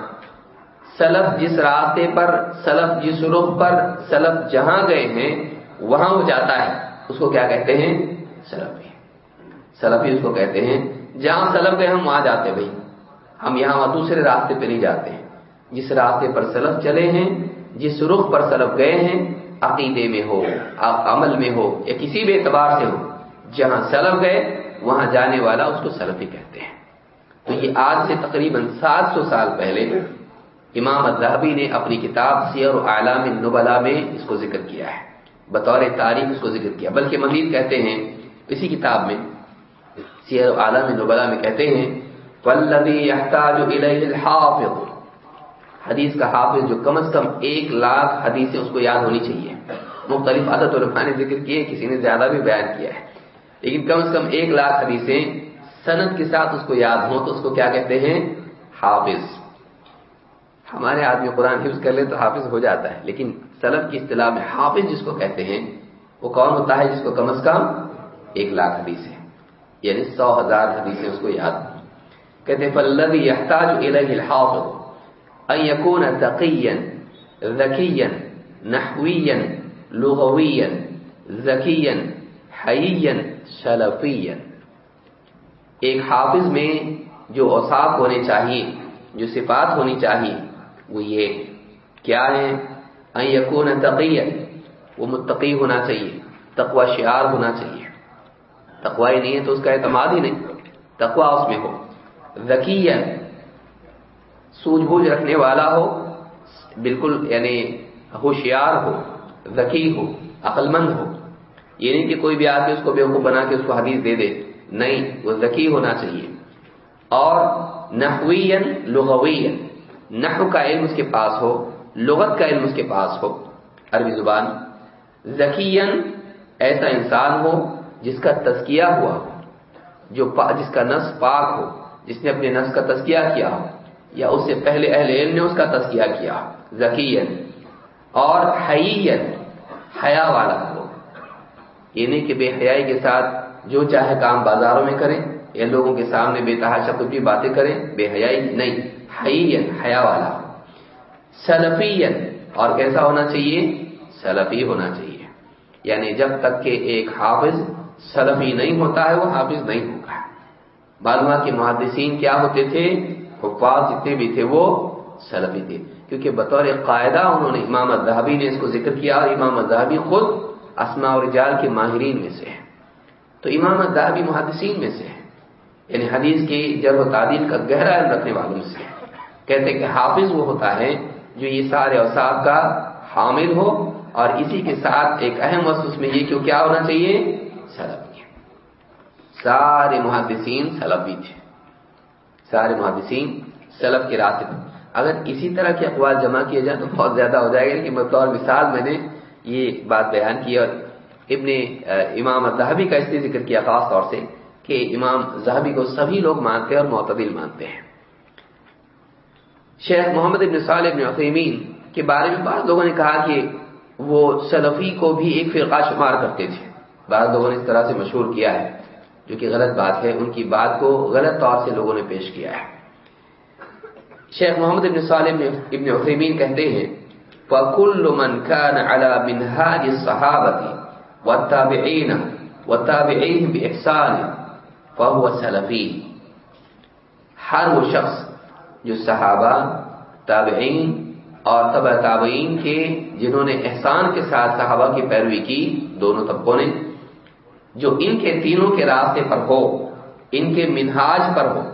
سلف جس راستے پر، سلف جس رخ پر، سلف جہاں گئے ہیں، وہاں وہ جاتا ہے۔ اس کو کیا کہتے ہیں؟ سلفی سلفی اس کو کہتے ہیں۔ جہاں سلف گئے ہم وہاں جاتے بھائی۔ ہم یہاں وہاں دوسرے راستے پہ نہیں جاتے۔ ہیں جس راستے پر سلف چلے ہیں، جس رخ پر سلف گئے ہیں، عقیدے میں ہو عمل میں ہو، یا کسی بھی اعتبار سے ہو، جہاں سلف گئے، وہاں جانے والا اس کو سلفی کہتے ہیں۔ تو یہ آج سے تقریباً سات سو سال پہلے امام الزہبی نے اپنی کتاب سیر و عالام النبلا میں اس کو ذکر کیا ہے۔ بطور تاریخ اس کو ذکر کیا۔ بلکہ مزید کہتے ہیں، اسی کتاب میں، سیر و عالم النبلا میں کہتے ہیں الحافظ۔ حدیث کا حافظ جو کم از کم ایک لاکھ حدیثیں اس کو یاد ہونی چاہیے۔ مختلف عادت علماء نے ذکر کیے، کسی نے زیادہ بھی بیان کیا ہے۔ لیکن کم از کم ایک لاکھ حدیثیں سند کے ساتھ اس کو یاد ہوں تو اس کو کیا کہتے ہیں؟ حافظ۔ ہمارے آدمی قرآن حفظ کر لے تو حافظ ہو جاتا ہے، لیکن سلب کی اصطلاح میں حافظ جس کو کہتے ہیں، وہ کون ہوتا ہے جس کو کم از کم ایک لاکھ حدیث ہے؟ یعنی سو ہزار حدیثیں اس کو یاد۔ کہتے ہیں فلدی يحتاج اليه الحافظ ان يكون تقيا، ذكيا، نحويا، لغويا، ذكيا، حييا، سلفيا۔ ایک حافظ میں جو اوصاف ہونے چاہیے، جو صفات ہونی چاہیے، وہ یہ کیا ہے؟ ان يكون تقيا وہ متقی ہونا چاہیے، تقوی شعار ہونا چاہیے۔ تقوا ہی نہیں ہے تو اس کا اعتماد ہی نہیں تقوا اس میں ہو۔ ذکی سوجھ بوجھ رکھنے والا ہو، بالکل یعنی ہوشیار ہو، ذکی ہو عقل مند ہو۔ یہ نہیں کہ کوئی بھی آ کے اس کو بیوقوف بنا کے اس کو حدیث دے دے۔ نہیں، وہ ذکی ہونا چاہیے۔ اور نحوین لغوین نحو کا علم اس کے پاس ہو، لغت کا علم اس کے پاس ہو۔ عربی زبان ذکین ایسا انسان ہو جس کا تزکیہ ہوا ہو، جو جس کا نس پاک ہو، جس نے اپنے نس کا تزکیہ کیا ہو، یا اس سے پہلے اہل علم نے اس کا تزکیہ کیا ذکین اور حیین حیا والا ہو۔ یہ نہیں کہ بے حیائی کے ساتھ جو چاہے کام بازاروں میں کریں، یا لوگوں کے سامنے بے تحاشا کچھ بھی باتیں کریں، بے حیائی نہیں حیین حیا والا۔ ہو سلفین اور کیسا ہونا چاہیے؟ سلفی ہونا چاہیے۔ یعنی جب تک کہ ایک حافظ سلفی نہیں ہوتا ہے، وہ حافظ نہیں ہوگا۔ بعض کے محدثین کیا ہوتے تھے؟ حفاظ جتنے بھی تھے، وہ سلفی تھے۔ کیونکہ بطور قاعدہ انہوں نے امام الذہبی نے اس کو ذکر کیا، اور امام الذہبی خود اسماء اور رجال کے ماہرین میں سے ہے تو امام الذہبی محدثین میں سے ہے یعنی حدیث کی جب و تعدیل کا گہرا علم رکھنے والوں سے کہتے کہ حافظ وہ ہوتا ہے جو یہ سارے اوساف کا حامل ہو اور اسی کے ساتھ ایک اہم وقت اس میں یہ کیوں کیا ہونا چاہیے؟ سلفی سارے محدثین سلفی تھے۔ سارے محدثین سلف کے راستے پر۔ اگر اسی طرح کے اقوال جمع کیے جائیں تو بہت زیادہ ہو جائے گا۔ لیکن بطور مثال میں نے یہ بات بیان کی اور ابن امام زہبی کا اس لیے ذکر کیا خاص طور سے کہ امام زہبی کو سبھی لوگ مانتے ہیں اور معتدل مانتے ہیں۔ شیخ محمد ابن صالح ابن عثیمین کے بارے میں بعض لوگوں نے کہا کہ وہ سلفی کو بھی ایک فرقہ شمار کرتے تھے۔ بعض لوگوں نے اس طرح سے مشہور کیا ہے، جو کہ غلط بات ہے، ان کی بات کو غلط طور سے لوگوں نے پیش کیا ہے۔ شیخ محمد ابن صالح ابن عثیمین کہتے ہیں فَكُلُّ مَنْ كَانَ عَلَى مِنْهَاجِ الصَّحَابَةِ وَالتَّابِعِينَ وَالتَّابِعِيهِمْ بِإِحْسَانِ، فَهُوَ سَلَفِي. ہر وہ شخص جو صحابہ، تابعین اور طبع تابعین کے، جنہوں نے احسان کے ساتھ صحابہ کی پیروی کی، دونوں طبقوں نے، جو ان کے تینوں کے راستے پر ہو، ان کے منہاج پر ہو،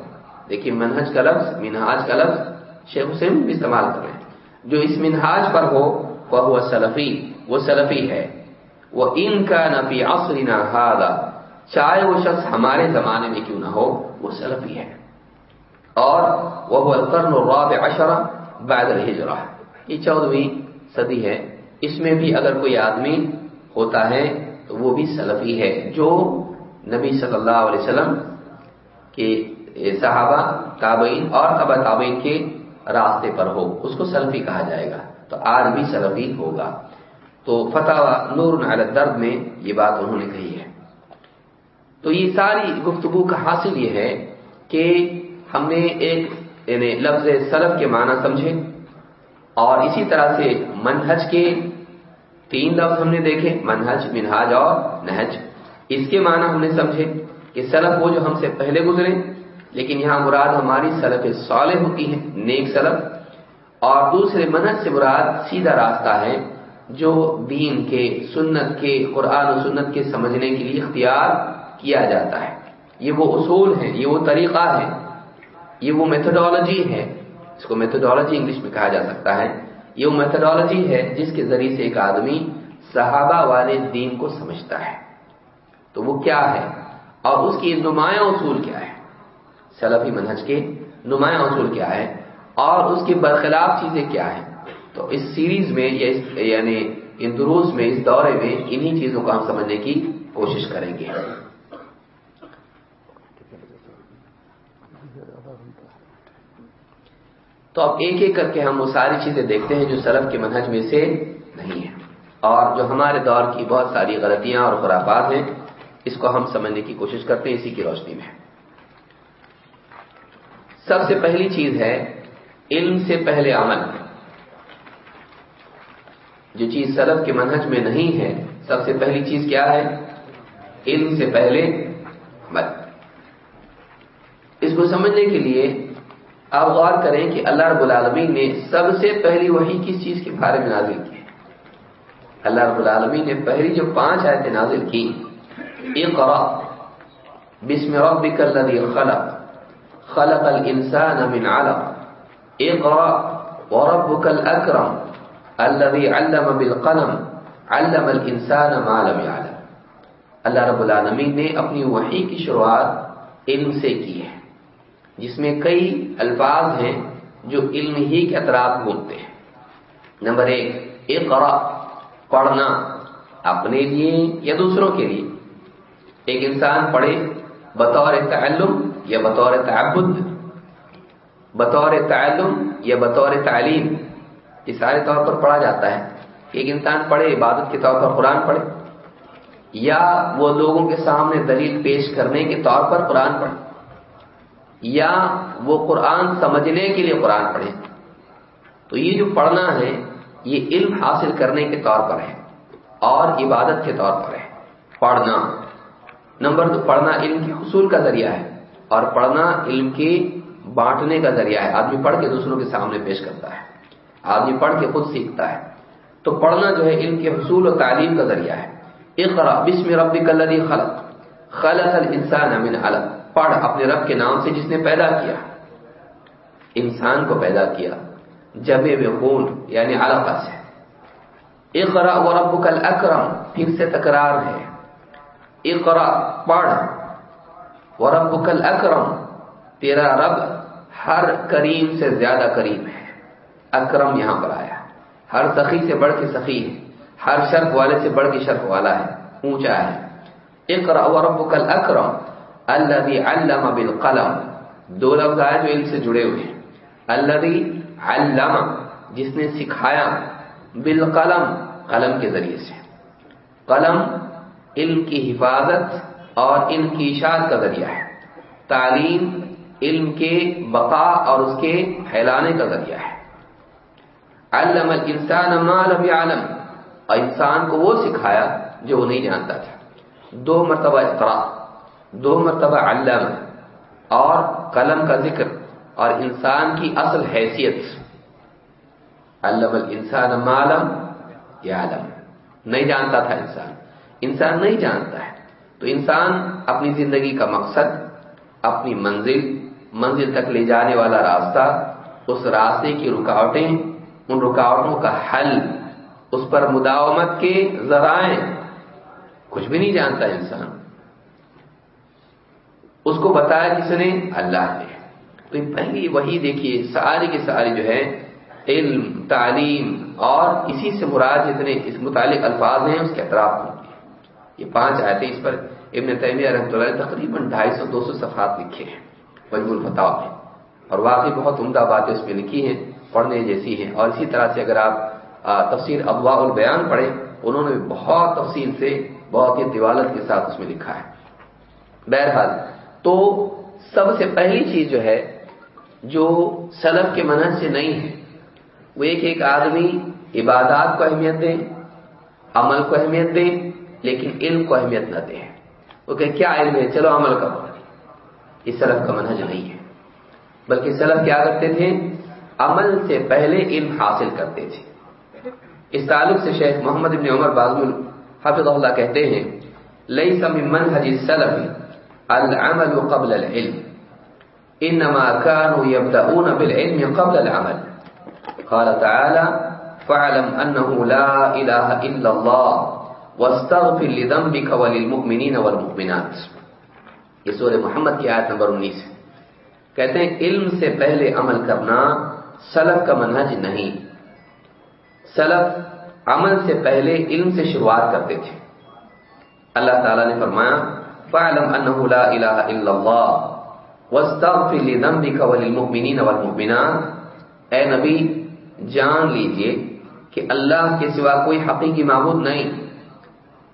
دیکھیے منہج کا لفظ، منہاج کا لفظ شیخ حسین بھی استعمال کر رہے ہیں۔ جو اس منہاج پر ہو وہ سلفی وہ سلفی ہے۔ وہ ان کا نفی عصری نہ چاہے وہ شخص ہمارے زمانے میں کیوں نہ ہو، وہ سلفی ہے۔ اور وہ القرن الرابع عشرہ بعد الحجرہ یہ چودہویں صدی ہے۔ اس میں بھی اگر کوئی آدمی ہوتا ہے، تو وہ بھی سلفی ہے۔ جو نبی صلی اللہ علیہ وسلم کے صحابہ، تابعین اور تبا تابعین کے راستے پر ہو، اس کو سلفی کہا جائے گا۔ تو آج بھی سلفی ہوگا۔ تو فتح نور درد میں یہ بات انہوں نے کہی ہے۔ تو یہ ساری گفتگو کا حاصل یہ ہے کہ ہم نے ایک یعنی لفظ سلف کے معنی سمجھے اور اسی طرح سے منہج کے تین لفظ ہم نے دیکھے، منہج، منہاج اور نہج۔ اس کے معنی ہم نے سمجھے کہ سلف وہ جو ہم سے پہلے گزرے، لیکن یہاں مراد ہماری سلف صالح ہوتی ہے نیک سلف۔ اور دوسرے منہج سے مراد سیدھا راستہ ہے جو دین کے، سنت کے، قرآن و سنت کے سمجھنے کے لیے اختیار کیا جاتا ہے۔ یہ وہ اصول ہے یہ وہ طریقہ ہے یہ وہ میتھڈالوجی ہے اس کو میتھڈالوجی انگلش میں کہا جا سکتا ہے۔ یہ وہ میتھڈالوجی ہے جس کے ذریعے سے ایک آدمی صحابہ والے دین کو سمجھتا ہے۔ تو وہ کیا ہے؟ اور اس کی نمایاں اصول کیا ہے؟ سلفی منہج کے نمایاں اصول کیا ہے؟ اور اس کے برخلاف چیزیں کیا ہیں؟ تو اس سیریز میں یا اس یعنی ان دروس میں، اس دورے میں انہی چیزوں کو ہم سمجھنے کی کوشش کریں گے۔ تو اب ایک ایک کر کے ہم وہ ساری چیزیں دیکھتے ہیں جو سلف کے منہج میں سے نہیں ہے اور جو ہمارے دور کی بہت ساری غلطیاں اور خرابات ہیں، اس کو ہم سمجھنے کی کوشش کرتے ہیں اسی کی روشنی میں۔ سب سے پہلی چیز ہے، علم سے پہلے عمل۔ جو چیز سلف کے منہج میں نہیں ہے، سب سے پہلی چیز کیا ہے؟ علم سے پہلے عمل۔ اس کو سمجھنے کے لیے آپ غور کریں کہ اللہ رب العالمین نے سب سے پہلی وہی کس چیز کے بارے میں نازل کی اللہ رب العالمین نے پہلی جو پانچ آیتیں نازل کی اقرا بسم ربك الذي خلق خلق الانسان من علق اقرا وربك الاكرم الذي علم بالقلم، علم الانسان ما لم يعلم۔ اللہ رب العالمین نے اپنی وحی کی شروعات علم سے کی ہے، جس میں کئی الفاظ ہیں جو علم ہی کے اطراف گھومتے ہیں۔ نمبر ایک اقرا پڑھنا اپنے لیے یا دوسروں کے لیے۔ ایک انسان پڑھے بطور تعلم یا بطور تعبد، بطور تعلم یا بطور تعلیم۔ یہ سارے طور پر پڑھا جاتا ہے۔ ایک انسان پڑھے، عبادت کے طور پر قرآن پڑھے۔ یا وہ لوگوں کے سامنے دلیل پیش کرنے کے طور پر قرآن پڑھے۔ یا وہ قرآن سمجھنے کے لیے قرآن پڑھے۔ تو یہ جو پڑھنا ہے، یہ علم حاصل کرنے کے طور پر ہے اور عبادت کے طور پر ہے۔ پڑھنا۔ نمبر دو، پڑھنا علم کی حصول کا ذریعہ ہے اور پڑھنا علم کی بانٹنے کا ذریعہ ہے۔ آدمی پڑھ کے دوسروں کے سامنے پیش کرتا ہے۔ آدمی پڑھ کے خود سیکھتا ہے۔ تو پڑھنا جو ہے علم کے حصول و تعلیم کا ذریعہ ہے۔ اقرا بسم ربک الذی خلق۔ خلق الانسان من علق۔ پڑھ اپنے رب کے نام سے جس نے پیدا کیا۔ انسان کو پیدا کیا۔ جبے میں خون یعنی علقہ سے۔ اقرا وربک الاکرم۔ پھر سے تکرار ہے۔ اقرا پڑھ۔ وربک الاکرم۔ تیرا رب ہر کریم سے زیادہ کریم ہے۔ اکرم یہاں پر آیا۔ ہر سخی سے بڑھ کے سخی ہے، ہر شرف والے سے بڑھ کے شرف والا ہے، اونچا ہے۔ اقرا وربک الاکرم الذي علم بالقلم۔ دو لفظ آئے جو علم سے جڑے ہوئے ہیں۔ الذي علم، جس نے سکھایا بالقلم، قلم کے ذریعے سے۔ قلم علم کی حفاظت اور علم کی اشاعت کا ذریعہ ہے۔ تعلیم علم کے بقا اور اس کے پھیلانے کا ذریعہ ہے۔ علم الانسان ما لم يعلم۔ اور انسان کو وہ سکھایا جو وہ نہیں جانتا تھا۔ دو مرتبہ اقرا دو مرتبہ علم، اور قلم کا ذکر، اور انسان کی اصل حیثیت۔ علم الانسان معلم یا علم نہیں جانتا تھا انسان۔ انسان نہیں جانتا ہے۔ تو انسان اپنی زندگی کا مقصد، اپنی منزل منزل تک لے جانے والا راستہ، اس راستے کی رکاوٹیں ان رکاوٹوں کا حل، اس پر مداومت کے ذرائع۔ کچھ بھی نہیں جانتا انسان۔ اس کو بتایا کس نے، اللہ نے۔ تو پہلی وہی دیکھیے، ساری کی ساری جو ہے، علم، تعلیم، اور اسی سے مراد جتنے اس متعلق الفاظ ہیں، اس کے اطراف ہوں گے۔ یہ پانچ آیتیں اس پر ابن تیمیہ رحمۃ اللہ نے تقریباً ڈھائی سو، دو سو صفحات لکھے ہیں مجبور الفتاو میں اور واقعی بہت عمدہ باتیں اس میں لکھی ہیں۔ پڑھنے جیسی ہیں۔ اور اسی طرح سے اگر آپ تفسیر ابوا البیان پڑھیں، انہوں نے بہت تفصیل سے بہت ہی دیوالت کے ساتھ اس میں لکھا ہے۔ بہرحال، تو سب سے پہلی چیز جو ہے، جو سلف کے منحص سے نہیں ہے، وہ ایک ایک آدمی عبادات کو اہمیت دے عمل کو اہمیت دے لیکن علم کو اہمیت نہ دے۔ وہ کہ کیا علم ہے؟ چلو عمل کرو۔ یہ سلف کا منہج نہیں ہے۔ بلکہ سلف کیا کرتے تھے؟ عمل سے پہلے علم حاصل کرتے تھے۔ اس تعلق سے شیخ محمد ابن عمر بازم حافظ اللہ کہتے ہیں لئی سم منہج سلف العمل قبل العلم انما كانوا يبدأون بالعلم قبل العمل۔ قال تعالى، فاعلم انه لا اله الا الله، واستغفر لذنبك وللمؤمنين والمؤمنات۔ یہ سورہ محمد کی آیت نمبر انیس ہے۔ کہتے ہیں، علم سے پہلے عمل کرنا سلف کا منہج نہیں۔ سلف عمل سے پہلے علم سے شروعات کرتے تھے۔ اللہ تعالیٰ نے فرمایا فَعْلَمْ أَنَّهُ لَا إِلَهَ إِلَّا اللَّهِ وَاسْتَغْفِرْ لِذَنْبِكَ وَلِلْمُؤْمِنِينَ وَالْمُؤْمِنَاتِ. اے نبی، جان لیجیے کہ اللہ کے سوا کوئی حقیقی معبود نہیں۔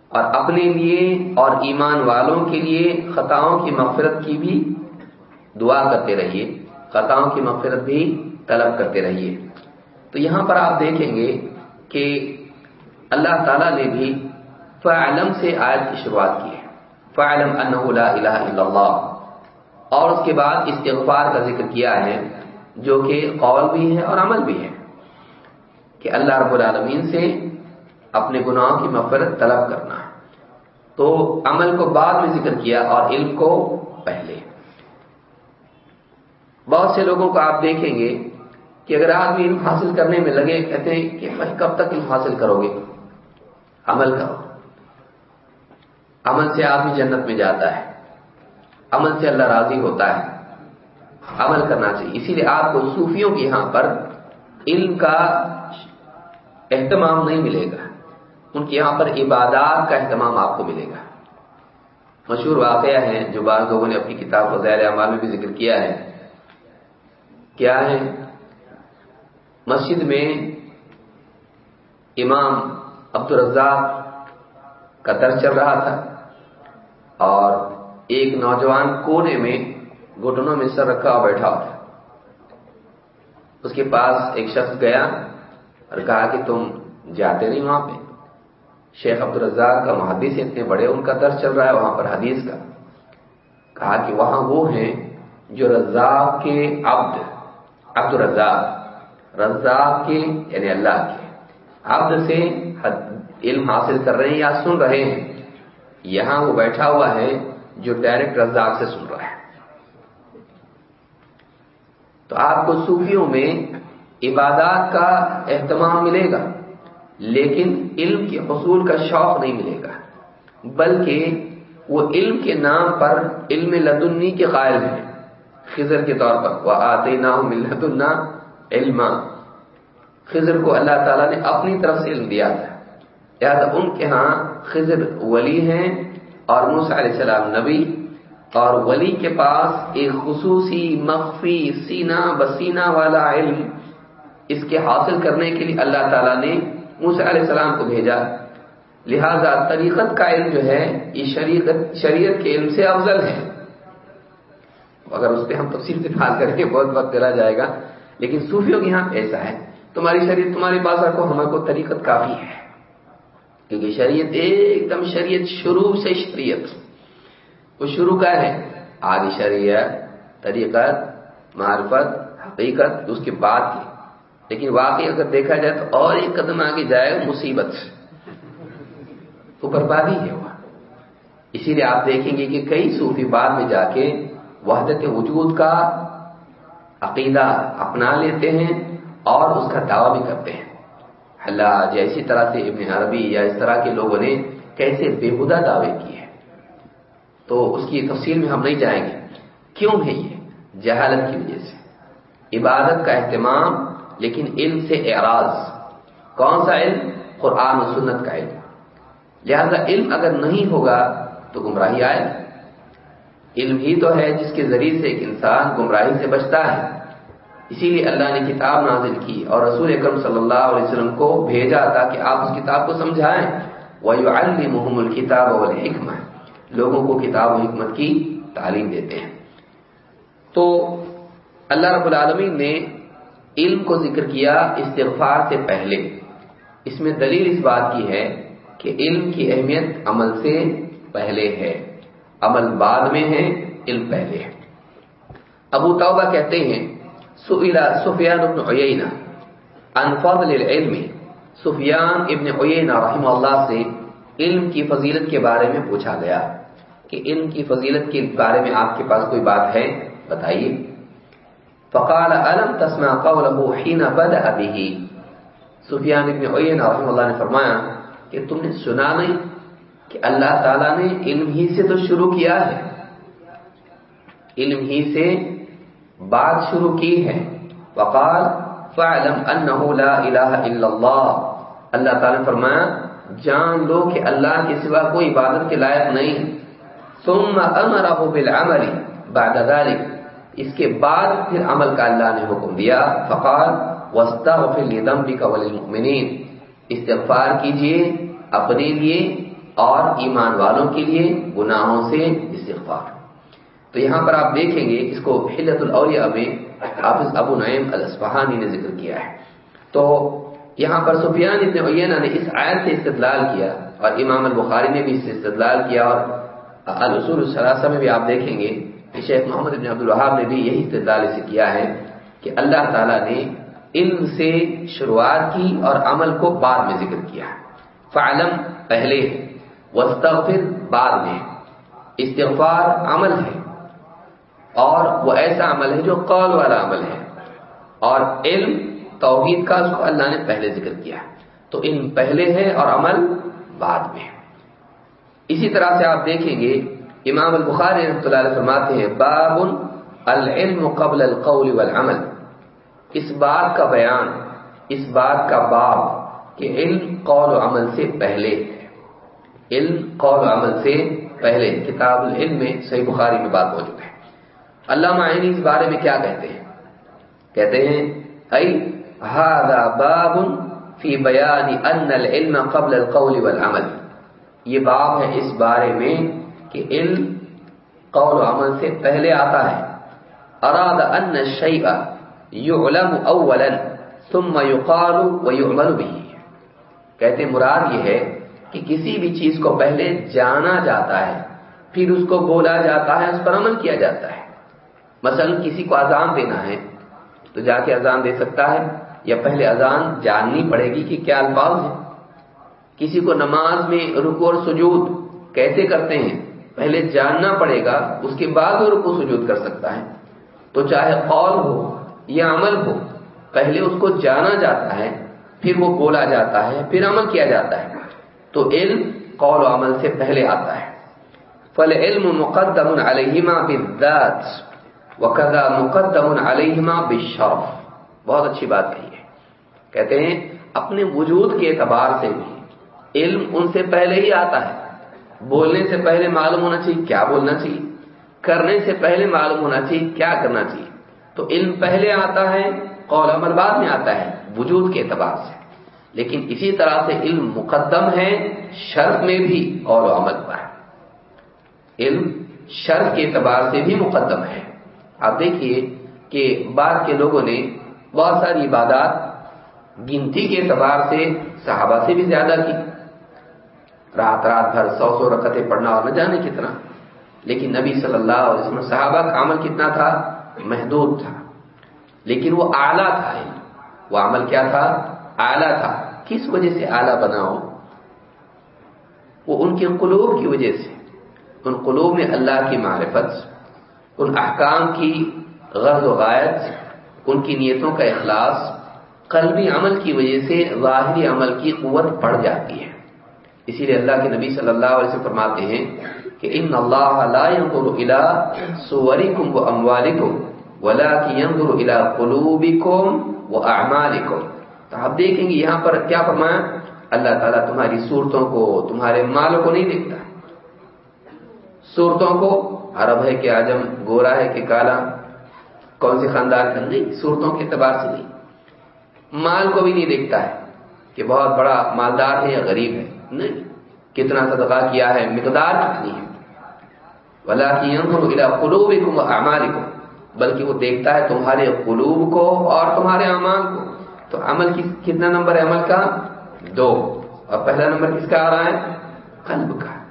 اور اپنے لیے اور ایمان والوں کے لیے خطاؤں کی مغفرت کی بھی دعا کرتے رہیے۔ خطاؤں کی مغفرت بھی طلب کرتے رہیے۔ تو یہاں پر آپ دیکھیں گے کہ اللہ تعالی نے بھی فعلم سے آیت کی شروعات کی ہے۔ فعلم انہ لا الہ الا اللہ۔ اور اس کے بعد استغفار کا ذکر کیا ہے، جو کہ قول بھی ہے اور عمل بھی ہے۔ کہ اللہ رب العالمین سے اپنے گناہوں کی مغفرت طلب کرنا۔ تو عمل کو بعد میں ذکر کیا اور علم کو پہلے۔ بہت سے لوگوں کو آپ دیکھیں گے کہ اگر آدمی علم حاصل کرنے میں لگے، کہتے ہیں کہ میں کب تک علم حاصل کرو گے؟ عمل کرو۔ عمل سے آدمی جنت میں جاتا ہے۔ عمل سے اللہ راضی ہوتا ہے۔ عمل کرنا چاہیے۔ اسی لیے آپ کو صوفیوں کے یہاں پر علم کا اہتمام نہیں ملے گا۔ ان کے یہاں پر عبادات کا اہتمام آپ کو ملے گا۔ مشہور واقعہ ہے جو بعض لوگوں نے اپنی کتاب فضائل اعمال میں بھی ذکر کیا ہے۔ کیا ہے؟ مسجد میں امام عبد الرزاق کا در چل رہا تھا اور ایک نوجوان کونے میں گھٹنوں میں سر رکھا ہوا بیٹھا ہوا تھا۔ اس کے پاس ایک شخص گیا اور کہا کہ تم جاتے نہیں وہاں پہ۔ شیخ عبد الرزاق کا محدث اتنے بڑے، ان کا درس چل رہا ہے وہاں پر حدیث کا۔ کہا کہ وہاں وہ ہیں جو رزاق کے عبد عبد الرزاق رزاق کے یعنی اللہ کے۔ عبد سے علم حاصل کر رہے ہیں یا سن رہے ہیں، یہاں وہ بیٹھا ہوا ہے جو ڈائریکٹ رزاق سے سن رہا ہے۔ تو آپ کو صوفیوں میں عبادات کا اہتمام ملے گا، لیکن علم کے حصول کا شوق نہیں ملے گا، بلکہ وہ علم کے نام پر علم لدنی کے قائل ہیں۔ خضر کے طور پر وہ آتے نہ لدنا علم خضر کو اللہ تعالیٰ نے اپنی طرف سے علم دیا تھا۔ لہٰذا ان کے ہاں خضر ولی ہیں اور موسیٰ علیہ السلام نبی۔ اور ولی کے پاس ایک خصوصی مخفی سینہ بسینہ والا علم۔ اس کے حاصل کرنے کے لیے اللہ تعالیٰ نے موسیٰ علیہ السلام کو بھیجا۔ لہذا طریقت کا علم جو ہے، یہ شریعت شریعت کے علم سے افضل ہے۔ اگر اس پہ ہم تفصیل سے بات کریں گے، بہت وقت چلا جائے گا۔ لیکن صوفیوں کے یہاں ایسا ہے۔ تمہاری شریعت، تمہاری پاس رکھو ہمارے کو طریقت کافی ہے۔ کیونکہ شریعت ایک دم شریعت شروع سے شریعت۔ وہ شروع کا ہے؟ آدھی شریعت، طریقت، معرفت، حقیقت، اس کے بعد کی۔ لیکن واقعی اگر دیکھا جائے تو اور ایک قدم آگے جائے مصیبت۔ تو بربادی ہے وہ۔ اسی لیے آپ دیکھیں گے کہ کئی صوفی بعد میں جا کے وحدت وجود کا عقیدہ اپنا لیتے ہیں۔ اور اس کا دعویٰ بھی کرتے ہیں۔ اللہ جیسی طرح سے ابن عربی یا اس طرح کے لوگوں نے کیسے بےحدہ دعوے کیے تو اس کی تفصیل میں ہم نہیں جائیں گے۔ کیوں ہے یہ؟ جہالت کی وجہ سے۔ عبادت کا اہتمام، لیکن علم سے اعراض۔ کون سا علم؟ قرآن و سنت کا علم۔ لہذا علم اگر نہیں ہوگا تو گمراہی آئے۔ علم ہی تو ہے جس کے ذریعے سے ایک انسان گمراہی سے بچتا ہے۔ اسی لیے اللہ نے کتاب نازل کی اور رسول اکرم صلی اللہ علیہ وسلم کو بھیجا تاکہ آپ اس کتاب کو سمجھائیں۔ وَيُعَلِّمُهُمُ الْكِتَابَ وَالْحِكْمَةِ۔ لوگوں کو کتاب و حکمت کی تعلیم دیتے ہیں۔ تو اللہ رب العالمین نے علم کو ذکر کیا استغفار سے پہلے۔ اس میں دلیل اس بات کی ہے کہ علم کی اہمیت عمل سے پہلے ہے۔ عمل بعد میں ہے، علم پہلے ہے۔ ابو توبہ کہتے ہیں سئل سفیان ابن عیینہ عن فضل العلم سفیان ابن عیینہ رحمہ اللہ سے علم کی فضیلت کے بارے میں پوچھا گیا کہ علم کی فضیلت کے بارے میں آپ کے پاس کوئی بات ہے؟ بتائیے۔ فقال الم تسمع قوله حين بدا به؟ سفیان ابن عیینہ رحمہ اللہ نے فرمایا کہ تم نے سنا نہیں کہ اللہ تعالیٰ نے علم ہی سے تو شروع کیا ہے۔ علم ہی سے بات شروع کی ہے۔ وقال فعلم انه لا الہ الا اللہ اللہ تعالیٰ نے فرمایا، جان لو کہ اللہ کے سوا کوئی عبادت کے لائق نہیں ثم امره بالعمل۔ بعد ذلك، اس کے بعد پھر عمل کا اللہ نے حکم دیا۔ فقال وسطہ دم بھی قبل استغفار کیجیے اپنے لیے اور ایمان والوں کے لیے گناہوں سے استغفار۔ تو یہاں پر آپ دیکھیں گے اس کو حلت الاولیاء میں حافظ ابو نعیم الاسفہانی نے ذکر کیا ہے۔ تو یہاں پر سفیان ابن عینہ نے اس آیت سے استدلال کیا اور امام البخاری نے بھی اس سے استدلال کیا اور الاصول الثلاثہ میں بھی آپ دیکھیں گے کہ شیخ محمد ابن عبد الوہاب نے بھی یہی استدلال اسے کیا ہے کہ اللہ تعالیٰ نے علم سے شروعات کی اور عمل کو بعد میں ذکر کیا فعلم پہلے وسطر بعد میں۔ استغفار عمل ہے۔ اور وہ ایسا عمل ہے جو قول والا عمل ہے۔ اور علم، توحید کا اس کو اللہ نے پہلے ذکر کیا تو علم پہلے ہے اور عمل بعد میں۔ اسی طرح سے آپ دیکھیں گے، امام البخاری رحمۃ اللہ علیہ فرماتے ہیں باب العلم قبل القول والعمل۔ اس بات کا بیان، اس بات کا باب کہ علم قول و عمل سے پہلے علم قول و عمل سے پہلے، کتاب العلم میں صحیح بخاری میں بات موجود ہے۔ اللہ عینی اس بارے میں کیا کہتے ہیں؟ کہتے ہیں هذا باب فی بیان ان العلم قبل القول والعمل۔ یہ باب ہے اس بارے میں کہ علم قول و عمل سے پہلے آتا ہے۔ اراد ان الشیء یعلم اولا ثم يقال ويعمل به۔ کہتے مراد یہ ہے کہ کسی بھی چیز کو پہلے جانا جاتا ہے، پھر اس کو بولا جاتا ہے، اس پر عمل کیا جاتا ہے۔ مثلا کسی کو اذان دینا ہے، تو جا کے اذان دے سکتا ہے، یا پہلے اذان جاننی پڑے گی کہ کیا الفاظ ہیں۔ کسی کو نماز میں رکو اور سجود کیسے کرتے ہیں، پہلے جاننا پڑے گا، اس کے بعد وہ رکو سجود کر سکتا ہے۔ تو چاہے قول ہو یا عمل ہو، پہلے اس کو جانا جاتا ہے، پھر وہ بولا جاتا ہے، پھر عمل کیا جاتا ہے۔ تو علم قول و عمل سے پہلے آتا ہے۔ فل علم مقدم علیہما بالذات۔ وکذا مقدم علیہما بالشرف بہت اچھی بات کہی ہے۔ کہتے ہیں، اپنے وجود کے اعتبار سے بھی علم ان سے پہلے ہی آتا ہے۔ بولنے سے پہلے معلوم ہونا چاہیے کیا بولنا چاہیے۔ کرنے سے پہلے معلوم ہونا چاہیے کیا کرنا چاہیے۔ تو علم پہلے آتا ہے، قول عمل بعد میں آتا ہے، وجود کے اعتبار سے۔ لیکن اسی طرح سے علم مقدم ہے شرط میں بھی قول و عمل پر۔ علم شرط کے اعتبار سے بھی مقدم ہے۔ آپ دیکھیے کہ بعد کے لوگوں نے بہت ساری عبادات گنتی کے اعتبار سے صحابہ سے بھی زیادہ کی۔ رات رات بھر سو سو رکعتیں پڑھنا اور نہ جانے کتنا۔ لیکن نبی صلی اللہ علیہ وسلم صحابہ کا عمل کتنا تھا؟ محدود تھا۔ لیکن وہ اعلیٰ تھا۔ وہ عمل کیا تھا؟ اعلیٰ تھا۔ کس وجہ سے اعلیٰ بناؤ وہ ان کے قلوب کی وجہ سے۔ ان قلوب میں اللہ کی معرفت۔ ان احکام کی غرض و غائط ان کی نیتوں کا اخلاص، قلبی عمل کی وجہ سے ظاہری عمل کی قوت بڑھ جاتی ہے۔ اسی لیے اللہ کے نبی صلی اللہ علیہ وسلم فرماتے ہیں کہ ان اللہ لا ينظر الى صوركم واموالكم ولكن ينظر الى قلوبكم واعمالكم تو آپ دیکھیں گے یہاں پر کیا فرمایا؟ اللہ تعالیٰ تمہاری صورتوں کو، تمہارے مالوں کو نہیں دیکھتا۔ صورتوں کو عرب ہے کہ آجم گورا ہے کہ کالا، کون سے خاندان کا نہیں، صورتوں کے اعتبار سے نہیں۔ مال کو بھی نہیں دیکھتا ہے کہ بہت بڑا مالدار ہے یا غریب ہے۔ نہیں، کتنا صدقہ کیا ہے، مقدار کتنی ہے۔ بلا کی کو بلکہ وہ دیکھتا ہے تمہارے قلوب کو اور تمہارے اعمال کو۔ تو عمل کی کتنا نمبر ہے؟ عمل کا دو۔ اور پہلا نمبر کس کا آ رہا ہے؟ قلب کا۔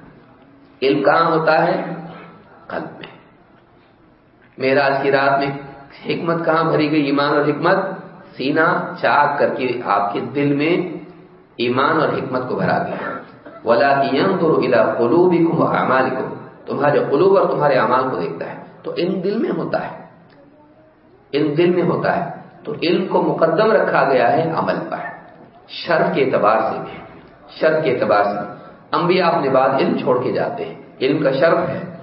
علم کہاں ہوتا ہے؟ قلب میں۔ میرا کی رات میں حکمت کہاں بھری گئی؟ ایمان اور حکمت۔ سینا چاک کر کے آپ کے دل میں ایمان اور حکمت کو بھرا گیا ولا الا قلوبكم واعمالكم تمہارے قلوب اور تمہارے اعمال کو دیکھتا ہے۔ تو علم دل میں ہوتا ہے۔ علم دل میں ہوتا ہے۔ تو علم کو مقدم رکھا گیا ہے عمل پر۔ شرط کے اعتبار سے بھی۔ شرط کے اعتبار سے۔ انبیاء اپنے بعد علم چھوڑ کے جاتے ہیں۔ علم کا شرط ہے۔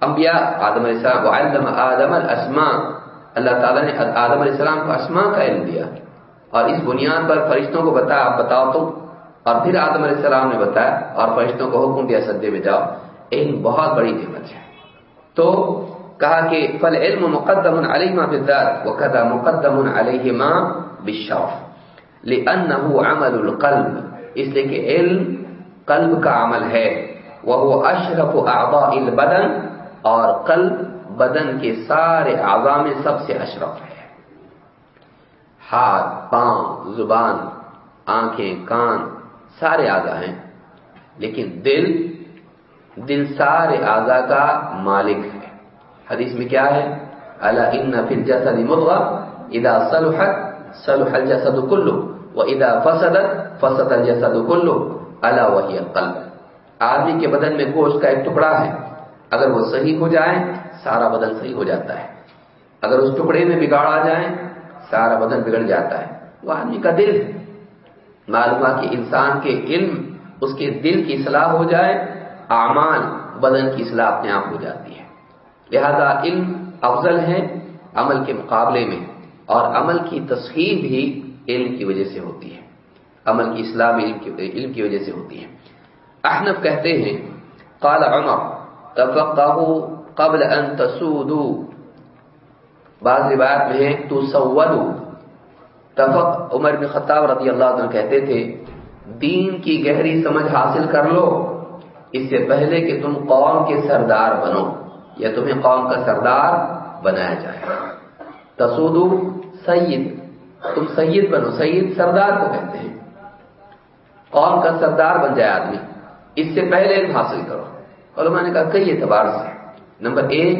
انبیاء، آدم علیہ السلام، وعلم آدم الاسماء۔ اللہ تعالیٰ نے آدم علیہ السلام کو اسماء کا علم دیا۔ اور اس بنیاد پر فرشتوں کو بتایا آپ بتاؤ تو۔ اور پھر آدم علیہ السلام نے بتایا، اور فرشتوں کو حکم دیا سدے میں جاؤ۔ علم بہت بڑی نعمت ہے۔ تو کہا کہ فل علم مقدم علیہ بالذات وکذا مقدم علیہ ما بالشرف لانه عمل القلب۔ اس لیے کہ علم، قلب کا عمل ہے۔ وہ اشرف اعضاء البدن۔ اور قلب بدن کے سارے اعضاء میں سب سے اشرف ہے۔ ہاتھ، پاؤں، زبان، آنکھیں، کان سارے اعضاء ہیں، لیکن دل دل سارے اعضاء کا مالک ہے۔ حدیث میں کیا ہے؟ اللہ ان فی الجسد مضغہ، اذا صلحت، صلح الجسد كله واذا فسدت، فسد الجسد كله الا وهي القلب۔ آدمی کے بدن میں گوشت کا ایک ٹکڑا ہے اگر وہ صحیح ہو جائے، سارا بدن صحیح ہو جاتا ہے۔ اگر اس ٹکڑے میں بگاڑ آ جائے، سارا بدن بگڑ جاتا ہے۔ وہ آدمی کا دل ہے۔ معلوم کہ انسان کے علم اس کے دل کی اصلاح ہو جائے، اعمال بدن کی اصلاح اپنے آپ ہو جاتی ہے۔ لہذا علم افضل ہے عمل کے مقابلے میں، اور عمل کی تصحیح بھی علم کی وجہ سے ہوتی ہے۔ عمل کی اصلاح بھی علم کی وجہ سے ہوتی ہے۔ احنف کہتے ہیں، قال عمر تفقہو قبل ان تسودو۔ بعض روایت میں ہے تو سودو تفق عمر بن خطاب رضی اللہ عنہ کہتے تھے، دین کی گہری سمجھ حاصل کر لو، اس سے پہلے کہ تم قوم کے سردار بنو، یا تمہیں قوم کا سردار بنایا جائے۔ تسودو، سید۔ تم سید بنو، سید سردار کو کہتے ہیں۔ قوم کا سردار بن جائے آدمی۔ اس سے پہلے علم حاصل کرو۔ علماء نے کہا کئی اعتبار سے۔ نمبر ایک،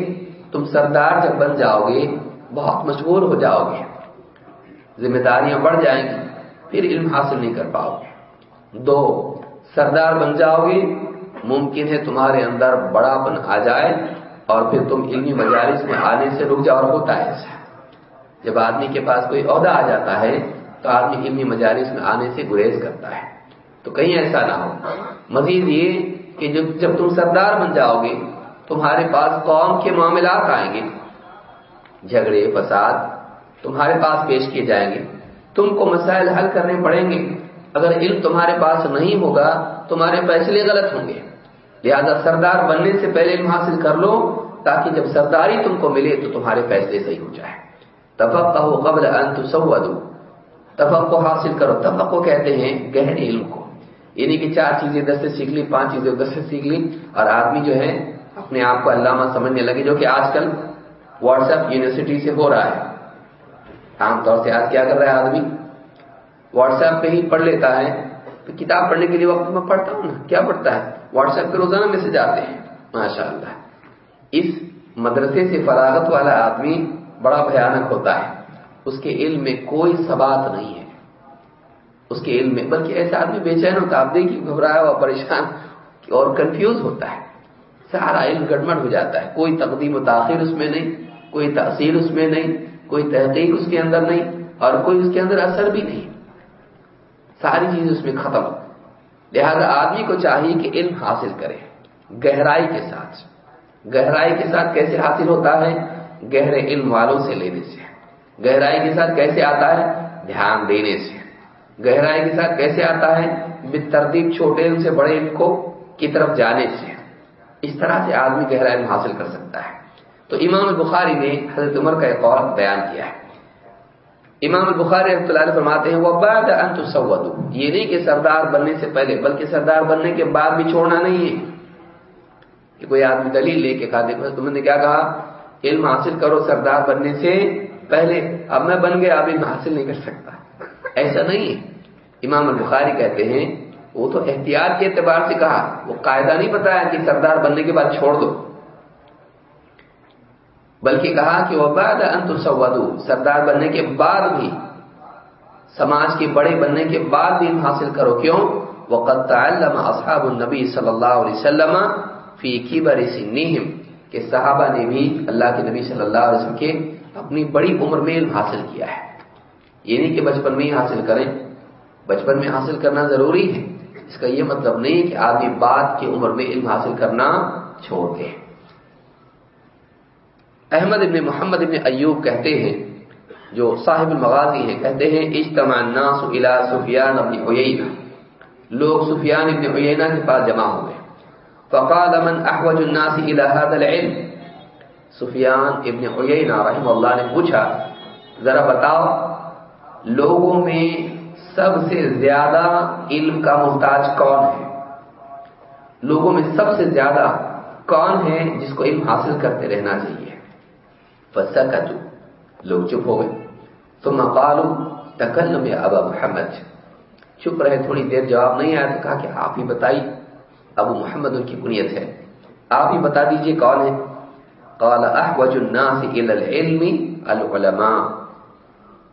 تم سردار جب بن جاؤ گے، بہت مشغول ہو جاؤ گے۔ ذمہ داریاں بڑھ جائیں گی، پھر علم حاصل نہیں کر پاؤ گے۔ دو، سردار بن جاؤ گے، ممکن ہے تمہارے اندر بڑا پن آ جائے اور پھر تم علمی مجالس میں آنے سے رک جاؤ اور ہوتا ہے ایسا۔ جب آدمی کے پاس کوئی عہدہ آ جاتا ہے، تو آدمی علمی مجالس میں آنے سے گریز کرتا ہے۔ تو کہیں ایسا نہ ہو۔ مزید یہ کہ جب جب تم سردار بن جاؤ گے، تمہارے پاس قوم کے معاملات آئیں گے۔ جھگڑے، فساد تمہارے پاس پیش کیے جائیں گے۔ تم کو مسائل حل کرنے پڑیں گے۔ اگر علم تمہارے پاس نہیں ہوگا، تمہارے فیصلے غلط ہوں گے۔ لہذا سردار بننے سے پہلے علم حاصل کر لو، تاکہ جب سرداری تم کو ملے تو تمہارے فیصلے صحیح ہو جائے۔ تفقہ قبل ان تسودو تفق حاصل کرو۔ تفق کو کہتے ہیں گہرے علم کو۔ یعنی کہ چار چیزیں دس سے سیکھ لی، پانچ چیزیں دس سے سیکھ لی، اور آدمی جو ہے اپنے آپ کو علامہ سمجھنے لگے، جو کہ آج کل واٹس ایپ یونیورسٹی سے ہو رہا ہے۔ عام طور سے آج کیا کر رہا ہے آدمی؟ واٹس ایپ پہ ہی پڑھ لیتا ہے۔ تو کتاب پڑھنے کے لیے وقت میں پڑھتا ہوں نا؟ کیا پڑھتا ہے؟ واٹس ایپ پہ روزانہ میسج آتے ہیں۔ ماشاء اللہ اس مدرسے سے فراغت والا آدمی بڑا بھیانک ہوتا ہے۔ اس کے علم میں کوئی ثبات نہیں ہے۔ اس کے علم میں۔ بلکہ ایسا آدمی بے چین ہوتا ہے آپ دیکھیے گھبرایا ہوا پریشان اور کنفیوز ہوتا ہے۔ سارا علم گڑمڑ ہو جاتا ہے۔ کوئی تقدیم و تاخیر اس میں نہیں، کوئی تاثیر اس میں نہیں، کوئی تحقیق اس کے اندر نہیں اور کوئی اس کے اندر اثر بھی نہیں۔ ساری چیز اس میں ختم۔ لہذا آدمی کو چاہیے کہ علم حاصل کرے، گہرائی کے ساتھ۔ گہرائی کے ساتھ کیسے حاصل ہوتا ہے؟ گہرے علم والوں سے لینے سے۔ گہرائی کے ساتھ کیسے آتا ہے؟ دھیان دینے سے۔ گہرائی کے ساتھ کیسے آتا ہے؟ ترتیب چھوٹے علم سے بڑے علم کو کی طرف جانے سے۔ اس طرح سے آدمی گہرا علم حاصل کر سکتا ہے۔ تو امام البخاری نے حضرت عمر کا ایک اور بیان کیا ہے۔ امام البخاری رحمۃ اللہ علیہ فرماتے ہیں وہ بعد ان تصودوا یہ نہیں کہ سردار بننے سے پہلے، بلکہ سردار بننے کے بعد بھی چھوڑنا نہیں ہے۔ کہ کوئی آدمی دلیل لے کے کہا، دیکھو تم نے کیا کہا؟ علم حاصل کرو سردار بننے سے پہلے۔ اب میں بن گیا ابھی میں حاصل نہیں کر سکتا۔ ایسا نہیں ہے۔ امام البخاری کہتے ہیں، وہ تو احتیاط کے اعتبار سے کہا، وہ قاعدہ نہیں بتایا کہ سردار بننے کے بعد چھوڑ دو۔ بلکہ کہا کہ وہ بعد انت سودو سردار بننے کے بعد بھی، سماج کے بڑے بننے کے بعد بھی حاصل کرو۔ کیوں؟ وہ تعلم اصحاب النبی صلی اللہ علیہ وسلم فی کبر سنہم، کہ صحابہ نے بھی اللہ کے نبی صلی اللہ علیہ وسلم کے اپنی بڑی عمر میں علم حاصل کیا ہے۔ یہ نہیں کہ بچپن میں ہی حاصل کریں۔ بچپن میں حاصل کرنا ضروری ہے۔ اس کا یہ مطلب نہیں کہ آدمی بعد کی عمر میں علم حاصل کرنا چھوڑ دے۔ احمد ابن محمد ابن ایوب کہتے ہیں، جو صاحب المغازی ہیں، کہتے ہیں، اجتماع الناس الى سفیان ابن عیینہ۔ لوگ سفیان ابن عیینہ کے پاس جمع ہو گئے۔ فقال من احوج الناس الى هذا العلم؟ سفیان ابن عیینہ رحم اللہ نے پوچھا، ذرا بتاؤ، لوگوں میں سب سے زیادہ علم کا محتاج کون ہے؟ لوگوں میں سب سے زیادہ کون ہے جس کو علم حاصل کرتے رہنا چاہیے؟ فسا کا لوگ چپ ہو گئے۔ تو مقالو تکلم یا ابا محمد۔ چپ رہے، تھوڑی دیر جواب نہیں آیا تو کہا کہ آپ ہی بتائی ابو محمد ان کی کنیت ہے۔ آپ ہی بتا دیجیے کون ہے۔ قال احوج الناس الى العلم العلماء۔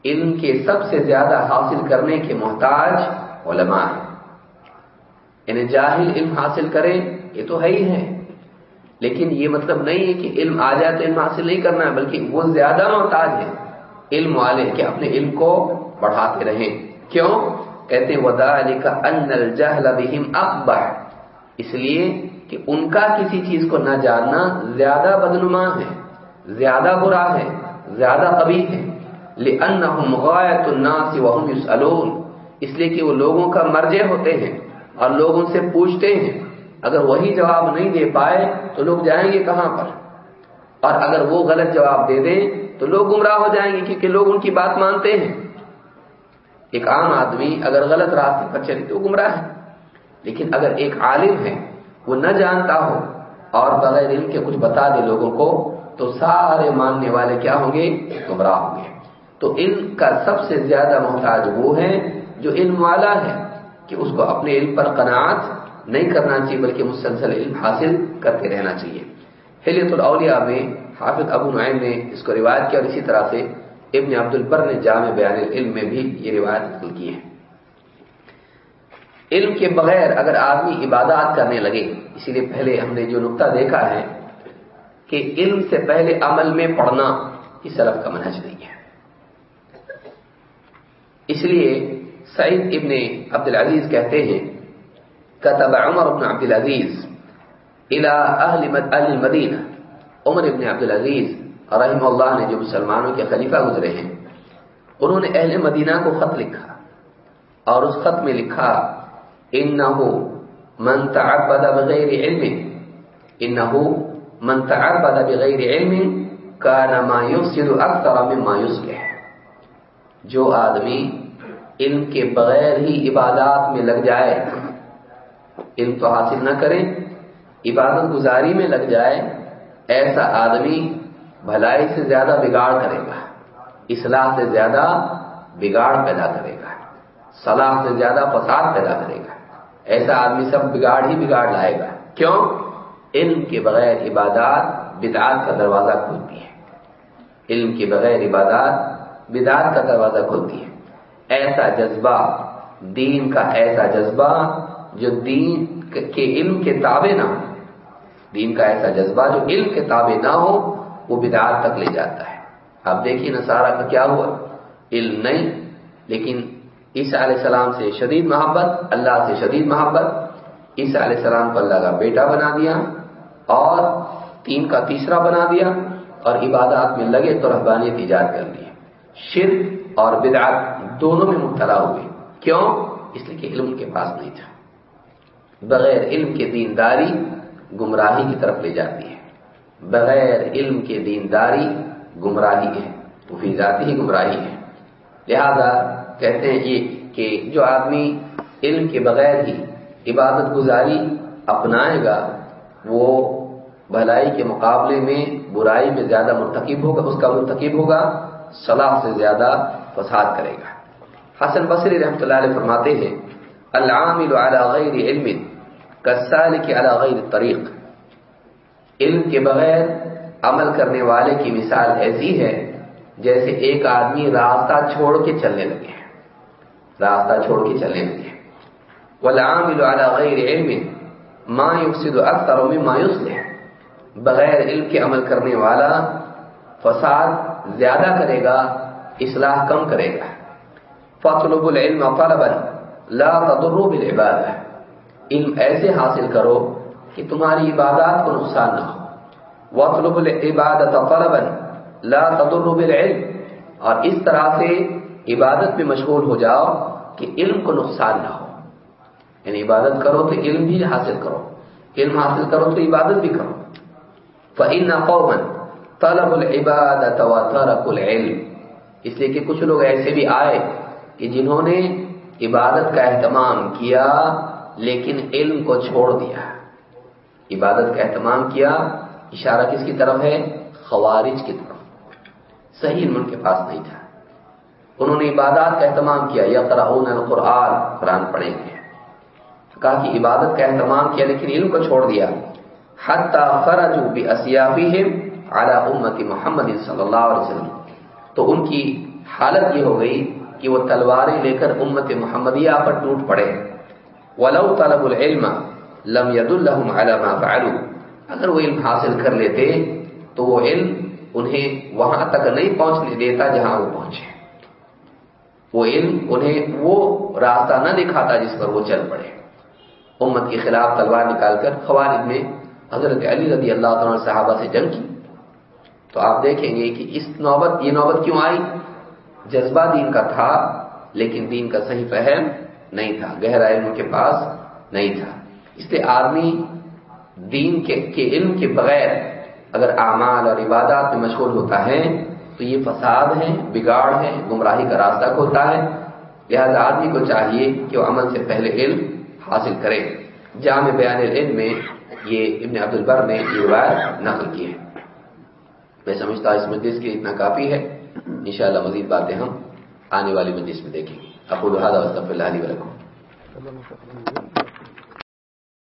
علم کے سب سے زیادہ حاصل کرنے کے محتاج علماء ہیں۔ یعنی جاہل علم حاصل کرے، یہ تو ہے ہی ہے۔ لیکن یہ مطلب نہیں ہے کہ علم آ جائے تو علم حاصل نہیں کرنا ہے، بلکہ وہ زیادہ محتاج ہے علم والے کہ اپنے علم کو بڑھاتے رہیں۔ کیوں؟ کہتے ہیں ودا علی کا ان الجہل بہم اکبر اس لیے کہ ان کا کسی چیز کو نہ جاننا زیادہ بدنما ہے، زیادہ برا ہے، زیادہ قبی ہے۔ لأنهم غایت الناس وهم يسألون۔ اس لیے کہ وہ لوگوں کا مرجع ہوتے ہیں اور لوگ ان سے پوچھتے ہیں۔ اگر وہی جواب نہیں دے پائے تو لوگ جائیں گے کہاں پر؟ اور اگر وہ غلط جواب دے دیں تو لوگ گمراہ ہو جائیں گے کیونکہ لوگ ان کی بات مانتے ہیں۔ ایک عام آدمی اگر غلط راستے پر چلے تو گمراہ ہے۔ لیکن اگر ایک عالم ہے، وہ نہ جانتا ہو اور بغیر علم کے کچھ بتا دے لوگوں کو، تو سارے ماننے والے کیا ہوں گے؟ گمراہ ہوں گے۔ تو علم کا سب سے زیادہ محتاج وہ ہے جو علم والا ہے کہ اس کو اپنے علم پر قناعت نہیں کرنا چاہیے، بلکہ مسلسل علم حاصل کرتے رہنا چاہیے۔ حلیت الاولیاء میں حافظ ابو نعیم نے اس کو روایت کیا اور اسی طرح سے ابن عبد البر نے جامع بیان علم میں بھی یہ روایت نقل کی ہے۔ علم کے بغیر اگر آدمی عبادات کرنے لگے، اسی لیے پہلے ہم نے جو نقطہ دیکھا ہے کہ علم سے پہلے عمل میں پڑھنا اس سلف کا منحج نہیں ہے۔ اس لیے سعید ابن عبد العزیز کہتے ہیں، کتب عمر ابن عبد العزیز الى اہل المدینہ. عمر ابن عبد العزیز رحم اللہ نے جو مسلمانوں کے خلیفہ گزرے ہیں، انہوں نے اہل مدینہ کو خط لکھا اور اس خط میں لکھا، انہو من تعبد بغیر علم، انہو من تعبد بغیر علم کان ما یفسد اکثر مما یصلح. جو آدمی علم کے بغیر ہی عبادات میں لگ جائے علم تو حاصل نہ کرے، عبادت گزاری میں لگ جائے، ایسا آدمی بھلائی سے زیادہ بگاڑ کرے گا، اصلاح سے زیادہ بگاڑ پیدا کرے گا، صلاح سے زیادہ فساد پیدا کرے گا۔ ایسا آدمی سب بگاڑ ہی بگاڑ لائے گا۔ کیوں؟ علم کے بغیر عبادات بدعات کا دروازہ کھولتی ہے علم کے بغیر عبادات بدعات کا دروازہ کھولتی ہے۔ ایسا جذبہ، دین کا ایسا جذبہ جو دین کے علم کے تابع نہ ہو۔ دین کا ایسا جذبہ جو علم کے تابع نہ ہو، وہ بدعات تک لے جاتا ہے۔ آپ دیکھیے نصارہ کا کیا ہوا۔ علم نہیں، لیکن عیسیٰ علیہ السلام سے شدید محبت، اللہ سے شدید محبت، عیسیٰ علیہ السلام کو اللہ کا بیٹا بنا دیا اور تین کا تیسرا بنا دیا اور عبادات میں لگے تو رحبانیت ایجاد کر لی شرک اور بدعات دونوں میں مبتلا ہوئے کیوں؟ اس لیے کہ علم کے پاس نہیں تھا۔ بغیر علم کے دینداری گمراہی کی طرف لے جاتی ہے۔ بغیر علم کے دینداری گمراہی ہے۔ وہ فی ذاتی ہی گمراہی ہے۔ لہذا کہتے ہیں یہ کہ جو آدمی علم کے بغیر ہی عبادت گزاری اپنائے گا، وہ بھلائی کے مقابلے میں برائی میں زیادہ مرتکب ہوگا، اس کا مرتکب ہوگا۔ صلاح سے زیادہ فساد کرے گا۔ حسن بصری رحمۃ اللہ علیہ فرماتے ہیں، العامل على غیر علم کسالک علی غیر طریق۔ علم کے بغیر عمل کرنے والے کی مثال ایسی ہے، جیسے ایک آدمی راستہ چھوڑ کے چلنے لگے راستہ چھوڑ کے چلنے لگے والعامل على غیر علم ما يفسد اکثر مما يصلح بغیر علم کے عمل کرنے والا فساد زیادہ کرے گا، اصلاح کم کرے گا۔ فاطلب العلم طلبا لا تضروا بالعبادہ علم ایسے حاصل کرو کہ تمہاری عبادات کو نقصان نہ ہو۔ وطلب العبادت طلبا لا تضر بالعلم۔ اور اس طرح سے عبادت میں مشغول ہو جاؤ کہ علم کو نقصان نہ ہو۔ یعنی عبادت کرو تو علم بھی حاصل کرو۔ علم حاصل کرو تو عبادت بھی کرو۔ فإن قوما طلب العبادت و ترک العلم۔ اس لیے کہ کچھ لوگ ایسے بھی آئے کہ جنہوں نے عبادت کا اہتمام کیا لیکن علم کو چھوڑ دیا۔ عبادت کا اہتمام کیا، اشارہ کس کی طرف ہے؟ خوارج کی طرف۔ صحیح علم ان کے پاس نہیں تھا۔ انہوں نے عبادات کا اہتمام کیا یا قرآن القرآن، قرآن پڑھیں گے۔ کہا کہ عبادت کا اہتمام کیا لیکن علم کو چھوڑ دیا۔ حتی خرجوا باسیافهم على امت محمد صلی اللہ علیہ وسلم۔ تو ان کی حالت یہ ہو گئی کہ وہ تلواریں لے کر امت محمدیہ پر ٹوٹ پڑے۔ ولو طلب العلم لم ید الحم علامہ فعلو اگر وہ علم حاصل کر لیتے تو وہ علم انہیں وہاں تک نہیں پہنچنے دیتا جہاں وہ پہنچے۔ وہ علم انہیں وہ راستہ نہ دکھاتا جس پر وہ چل پڑے۔ امت کے خلاف تلوار نکال کر خوارج میں حضرت علی رضی اللہ تعالیٰ صحابہ سے جنگ کی۔ تو آپ دیکھیں گے کہ اس نوبت، یہ نوبت کیوں آئی؟ جذبہ دین کا تھا، لیکن دین کا صحیح فہم نہیں تھا، گہرا علم کے پاس نہیں تھا۔ اس لیے آدمی دین کے کے علم کے بغیر اگر اعمال اور عبادات میں مشغول ہوتا ہے، تو یہ فساد ہے، بگاڑ ہے، گمراہی کا راستہ کھولتا ہے۔ لہذا آدمی کو چاہیے کہ وہ عمل سے پہلے علم حاصل کرے۔ جامع بیان علم میں یہ ابن عبد البر نے یہ روایت نقل کی ہے۔ میں سمجھتا اس مجلس کے اتنا کافی ہے۔ انشاءاللہ مزید باتیں ہم آنے والی مجلس میں دیکھیں گے۔ ابو الحاد وسطف اللہ علیہ